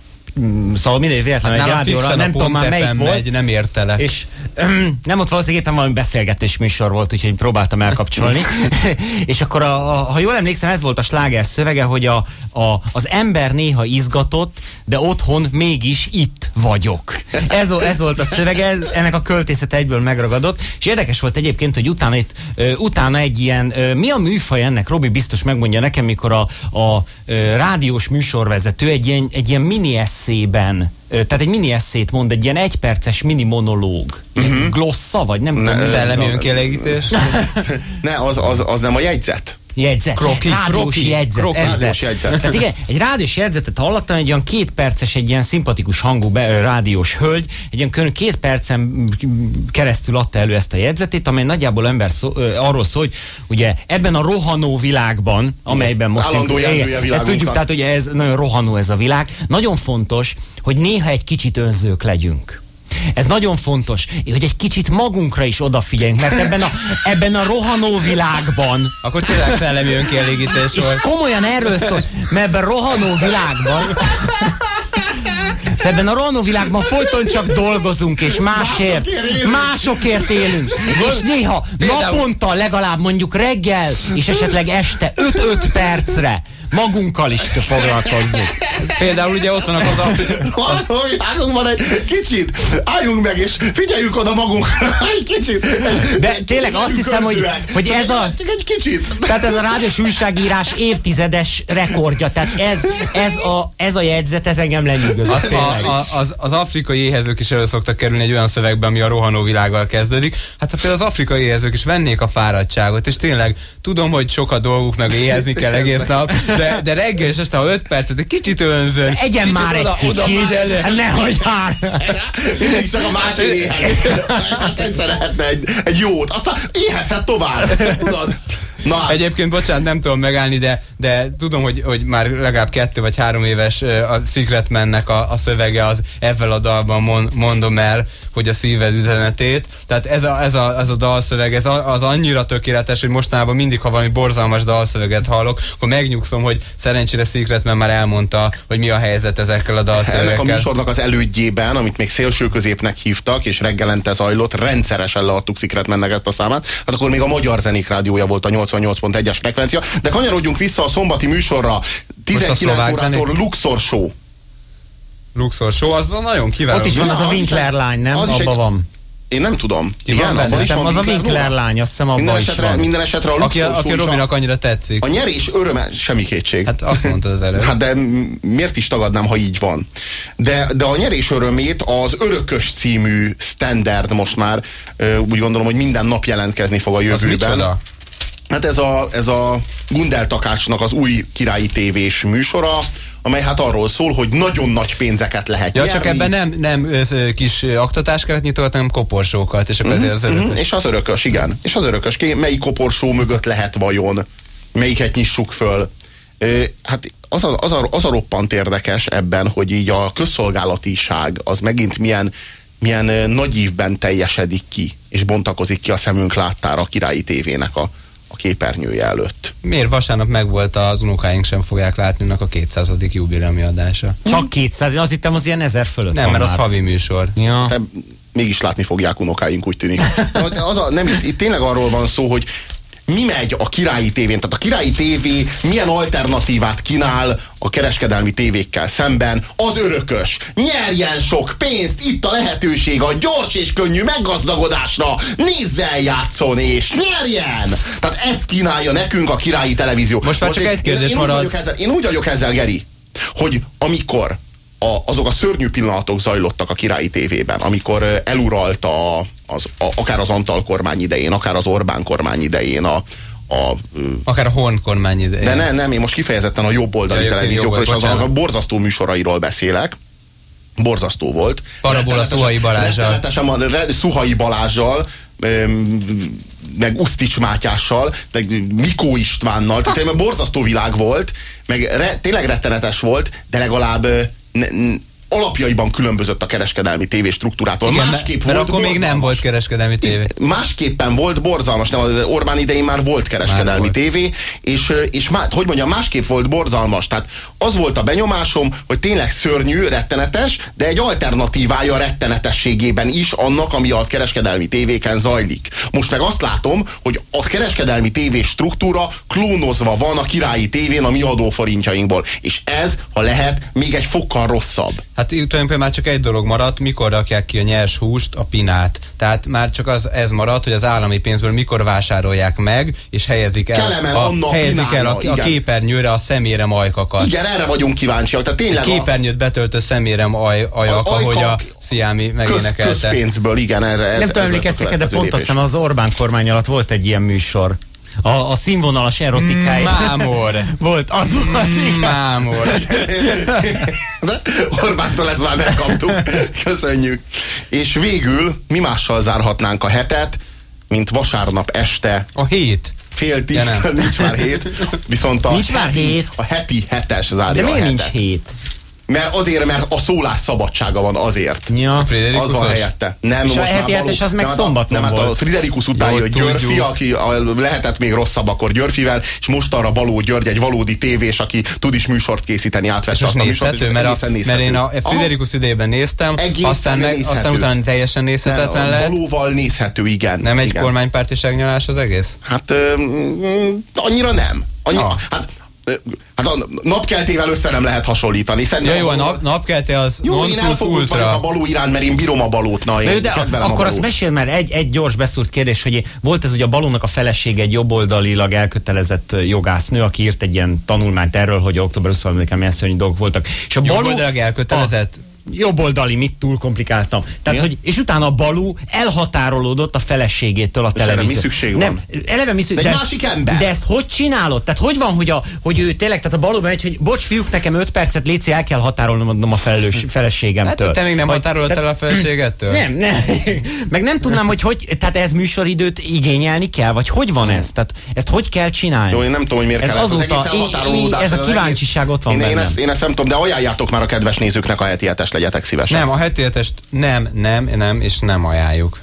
szóval mindegy véletlenül hát egy rádióra, nem tudom már melyik megy, volt. nem értelek. És um, nem ott valószínűleg éppen valami beszélgetés műsor volt, úgyhogy próbáltam elkapcsolni. és akkor, a, a, ha jól emlékszem, ez volt a sláger szövege, hogy a, a, az ember néha izgatott, de otthon mégis itt vagyok. Ez, ez volt a szöveg, ez, ennek a költészet egyből megragadott, és érdekes volt egyébként, hogy utána, itt, ö, utána egy ilyen, ö, mi a műfaj ennek, Robi biztos megmondja nekem, mikor a, a ö, rádiós műsorvezető egy ilyen, egy ilyen mini eszében, tehát egy mini eszét mond, egy ilyen egyperces mini monológ. Uh-huh. Glossa, vagy nem tudom. mi ez Szellemi önkielégítés. Ne, az, az, az nem a jegyzet. Jegyzet, Kroki, rádiós kroki, jegyzet, kroki. ez Rádiós jegyzet. Tehát igen, egy rádiós jegyzetet hallottam, egy olyan két perces, egy ilyen szimpatikus hangú be, rádiós hölgy, egy ilyen kön- két percen keresztül adta elő ezt a jegyzetét, amely nagyjából ember szó, ö, arról szól, hogy ugye ebben a rohanó világban, amelyben most... Állandó jelzője ezt tudjuk, tehát ugye ez nagyon rohanó ez a világ. Nagyon fontos, hogy néha egy kicsit önzők legyünk. Ez nagyon fontos, hogy egy kicsit magunkra is odafigyeljünk, mert ebben a, ebben a rohanó világban Akkor tényleg szellemi önkielégítés és volt. komolyan erről szól, mert ebben a rohanó világban Szóval ebben a rohanó világban folyton csak dolgozunk, és másért, Másokért élünk. És néha naponta legalább mondjuk reggel, és esetleg este 5-5 percre magunkkal is foglalkozzunk. Például ugye ott vannak az. A világunkban egy kicsit álljunk meg, és figyeljünk oda magunkra egy kicsit. Egy, De egy tényleg kicsit azt hiszem, hogy- hogy ez a- Csak egy kicsit. Tehát ez a rádiós újságírás évtizedes rekordja. Tehát ez, ez, a, ez a jegyzet, ez engem lenyűgözött. Az, a, a, az, az afrikai éhezők is elő szoktak kerülni egy olyan szövegben, ami a rohanó világgal kezdődik. Hát ha például az afrikai éhezők is vennék a fáradtságot, és tényleg tudom, hogy sok a dolguk, meg éhezni kell egész nap, de, de reggel és este, ha 5 percet, egy kicsit önzön. Egyen kicsit már egy oda- kicsit. nehogy már. Mindig csak a másik éhez. Hát egyszer lehetne egy, egy jót, aztán éhezhet tovább. Tudod? Na, Egyébként, bocsánat, nem tudom megállni, de, de tudom, hogy, hogy már legalább kettő vagy három éves a Secret Man-nek a, a szövege az ezzel a dalban mond, mondom el, hogy a szíved üzenetét. Tehát ez a, ez a, ez a dalszöveg, ez a, az annyira tökéletes, hogy mostanában mindig, ha valami borzalmas dalszöveget hallok, akkor megnyugszom, hogy szerencsére Secret Man már elmondta, hogy mi a helyzet ezekkel a ennek a dalszövegekkel. műsornak az elődjében, amit még szélső középnek hívtak, és reggelente zajlott, rendszeresen leadtuk Secret mennek ezt a számát, hát akkor még a Magyar Zenék Rádiója volt a 88.1-es frekvencia, de kanyarodjunk vissza a szombati műsorra, 19 szlovák órától? Luxor Show. Luxor Show, az nagyon kiváló. Ott is van Na, az a az Winkler lány, nem? az is Abba egy- van. Én nem tudom. Ki van benne? abban is van az a Winkler lány, azt hiszem Minden abban is esetre, van. minden esetre a aki, Luxor aki Robinak annyira tetszik. a nyerés öröme, semmi kétség. Hát azt mondtad az előbb. Hát de miért is tagadnám, ha így van? De, de a nyerés örömét az Örökös című standard most már úgy gondolom, hogy minden nap jelentkezni fog a az jövőben. micsoda? Hát ez a, ez a Gundel Takácsnak az új királyi tévés műsora, amely hát arról szól, hogy nagyon nagy pénzeket lehet Ja, nyerni. csak ebben nem, nem kis ö, aktatáskát nyitogat, hanem koporsókat, és akkor ezért az örök. Mhm, és az örökös, igen. És az örökös, melyik koporsó mögött lehet vajon? Melyiket nyissuk föl? Hát az a, az, a, az a roppant érdekes ebben, hogy így a közszolgálatiság az megint milyen, milyen nagy ívben teljesedik ki, és bontakozik ki a szemünk láttára a királyi tévének a, a képernyője előtt. Miért vasárnap megvolt az unokáink sem fogják látni a 200. jubileumi adása? Csak 200, én azt hittem az ilyen ezer fölött Nem, van mert az már. havi műsor. Ja. de mégis látni fogják unokáink, úgy tűnik. De az a, nem, itt, itt tényleg arról van szó, hogy mi megy a királyi tévén, tehát a királyi tévé milyen alternatívát kínál a kereskedelmi tévékkel szemben, az örökös, nyerjen sok pénzt, itt a lehetőség a gyors és könnyű meggazdagodásra, nézzel játszon és nyerjen! Tehát ezt kínálja nekünk a királyi televízió. Most már csak én- egy kérdés én, én, úgy marad. vagyok ezzel, én úgy vagyok ezzel, Geri, hogy amikor a, azok a szörnyű pillanatok zajlottak a királyi tévében, amikor eluralta az, a, akár az Antal kormány idején, akár az Orbán kormány idején a, a Akár a Horn kormány idején. de ne, nem, én most kifejezetten a jobboldali Ja, televíziókról és azoknak a borzasztó műsorairól beszélek. Borzasztó volt. Parabola Szuhai re- Szuhai Balázsral, öm, meg Usztics Mátyással, meg Mikó Istvánnal, tehát borzasztó világ volt, meg re, tényleg rettenetes volt, de legalább ö, ne, n- alapjaiban különbözött a kereskedelmi tévé struktúrától. Igen, Másképp mert volt akkor még nem borzalmas. volt kereskedelmi tévé. Másképpen volt borzalmas, nem, az Orbán idején már volt kereskedelmi Már volt. tévé, és, és má, hogy mondjam, másképp volt borzalmas. Tehát az volt a benyomásom, hogy tényleg szörnyű, rettenetes, de egy alternatívája a rettenetességében is annak, ami a kereskedelmi tévéken zajlik. Most meg azt látom, hogy a kereskedelmi tévé struktúra klónozva van a királyi tévén a mi adóforintjainkból. És ez, ha lehet, még egy fokkal rosszabb. Hát tulajdonképpen már csak egy dolog maradt, mikor rakják ki a nyers húst, a pinát. Tehát már csak az ez maradt, hogy az állami pénzből mikor vásárolják meg, és helyezik el, Kelemen a, Anna helyezik el a, a képernyőre a szemére majkakat. Igen, erre vagyunk kíváncsiak. Tehát tényleg a Képernyőt betöltő szemérem aj, ajak, A- ahogy a Sziámi köz, megénekelte. közpénzből, igen. Ez, ez, Nem tudom, emlékeztek de pont azt hiszem az Orbán kormány alatt volt egy ilyen műsor. A, a színvonalas erotikája. Mámor. Volt, az volt, igen. Mámor. De Orbántól ezt már megkaptuk. Köszönjük. És végül mi mással zárhatnánk a hetet, mint vasárnap este A hét. fél tíz, Ja, nincs már hét, viszont a Nincs már heti, hét. a heti hetes zárja De a miért nincs hét? Mert azért, mert a szólás szabadsága van azért. Ja. Az Friderikuszosz? van helyette. Nem, És a most már heti hetes az meg a- szombaton nem, hát a volt. Friderikus után jött Györfi, aki a, lehetett még rosszabb akkor Györfivel, és most arra Baló György egy valódi tévés, aki tud is műsort készíteni, És átvette azt a műsort, és mert, a, mert én a Aha. Friderikus idejében néztem, Egészen aztán, meg, nézhető. aztán utána teljesen nézhetetlen a lett. Balóval nézhető, igen. Nem egy igen. kormánypártiság nyalás az egész? Hát ö, mm, annyira nem. Annyi, Ah. hát, hát a napkeltével össze nem lehet hasonlítani. Ja Szerintem jó, a Baló- nap, napkelte az Jó, non én elfogult vagyok a ultra. baló iránt, mert én bírom a balót. Na, én jó, de kedvelem a akkor azt mesél már egy, egy gyors beszúrt kérdés, hogy volt ez ugye a balónak a felesége, egy jobboldalilag elkötelezett jogásznő, aki írt egy ilyen tanulmányt erről, hogy október 23-án milyen szörnyű dolgok voltak. És a Jobboldalilag elkötelezett? A, jobboldali, mit túl komplikáltam. Tehát, hogy, és utána a Balú elhatárolódott a feleségétől a televízió. mi szükség van? Nem, eleve mi szükség De egy ezt- másik ember. De ezt hogy csinálod? Tehát hogy van, hogy, a, hogy ő tényleg, tehát a Balú megy, hogy bocs fiúk, nekem 5 percet léci, el kell határolnom a felelős, Hát, feleségemtől. hogy te még nem Vagy- el a feleségettől? nem, nem. Meg nem tudnám, hogy hogy, tehát ez műsoridőt igényelni kell, vagy hogy van ez? Tehát ezt hogy kell csinálni? Jó, én nem tudom, hogy miért ez kell azóta, ez az egész elhatárolódás, ez a kíváncsiság ott van én, én, ezt, én ezt nem tudom, de ajánljátok már a kedves nézőknek a heti hetes, legyetek szívesen. Nem, a heti hetest nem, nem, nem, és nem ajánljuk.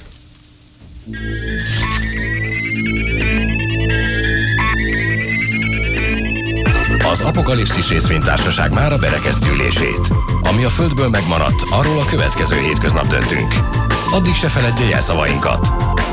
Az Apokalipszis részvénytársaság már a berekeztülését. Ami a Földből megmaradt, arról a következő hétköznap döntünk. Addig se feledje jelszavainkat.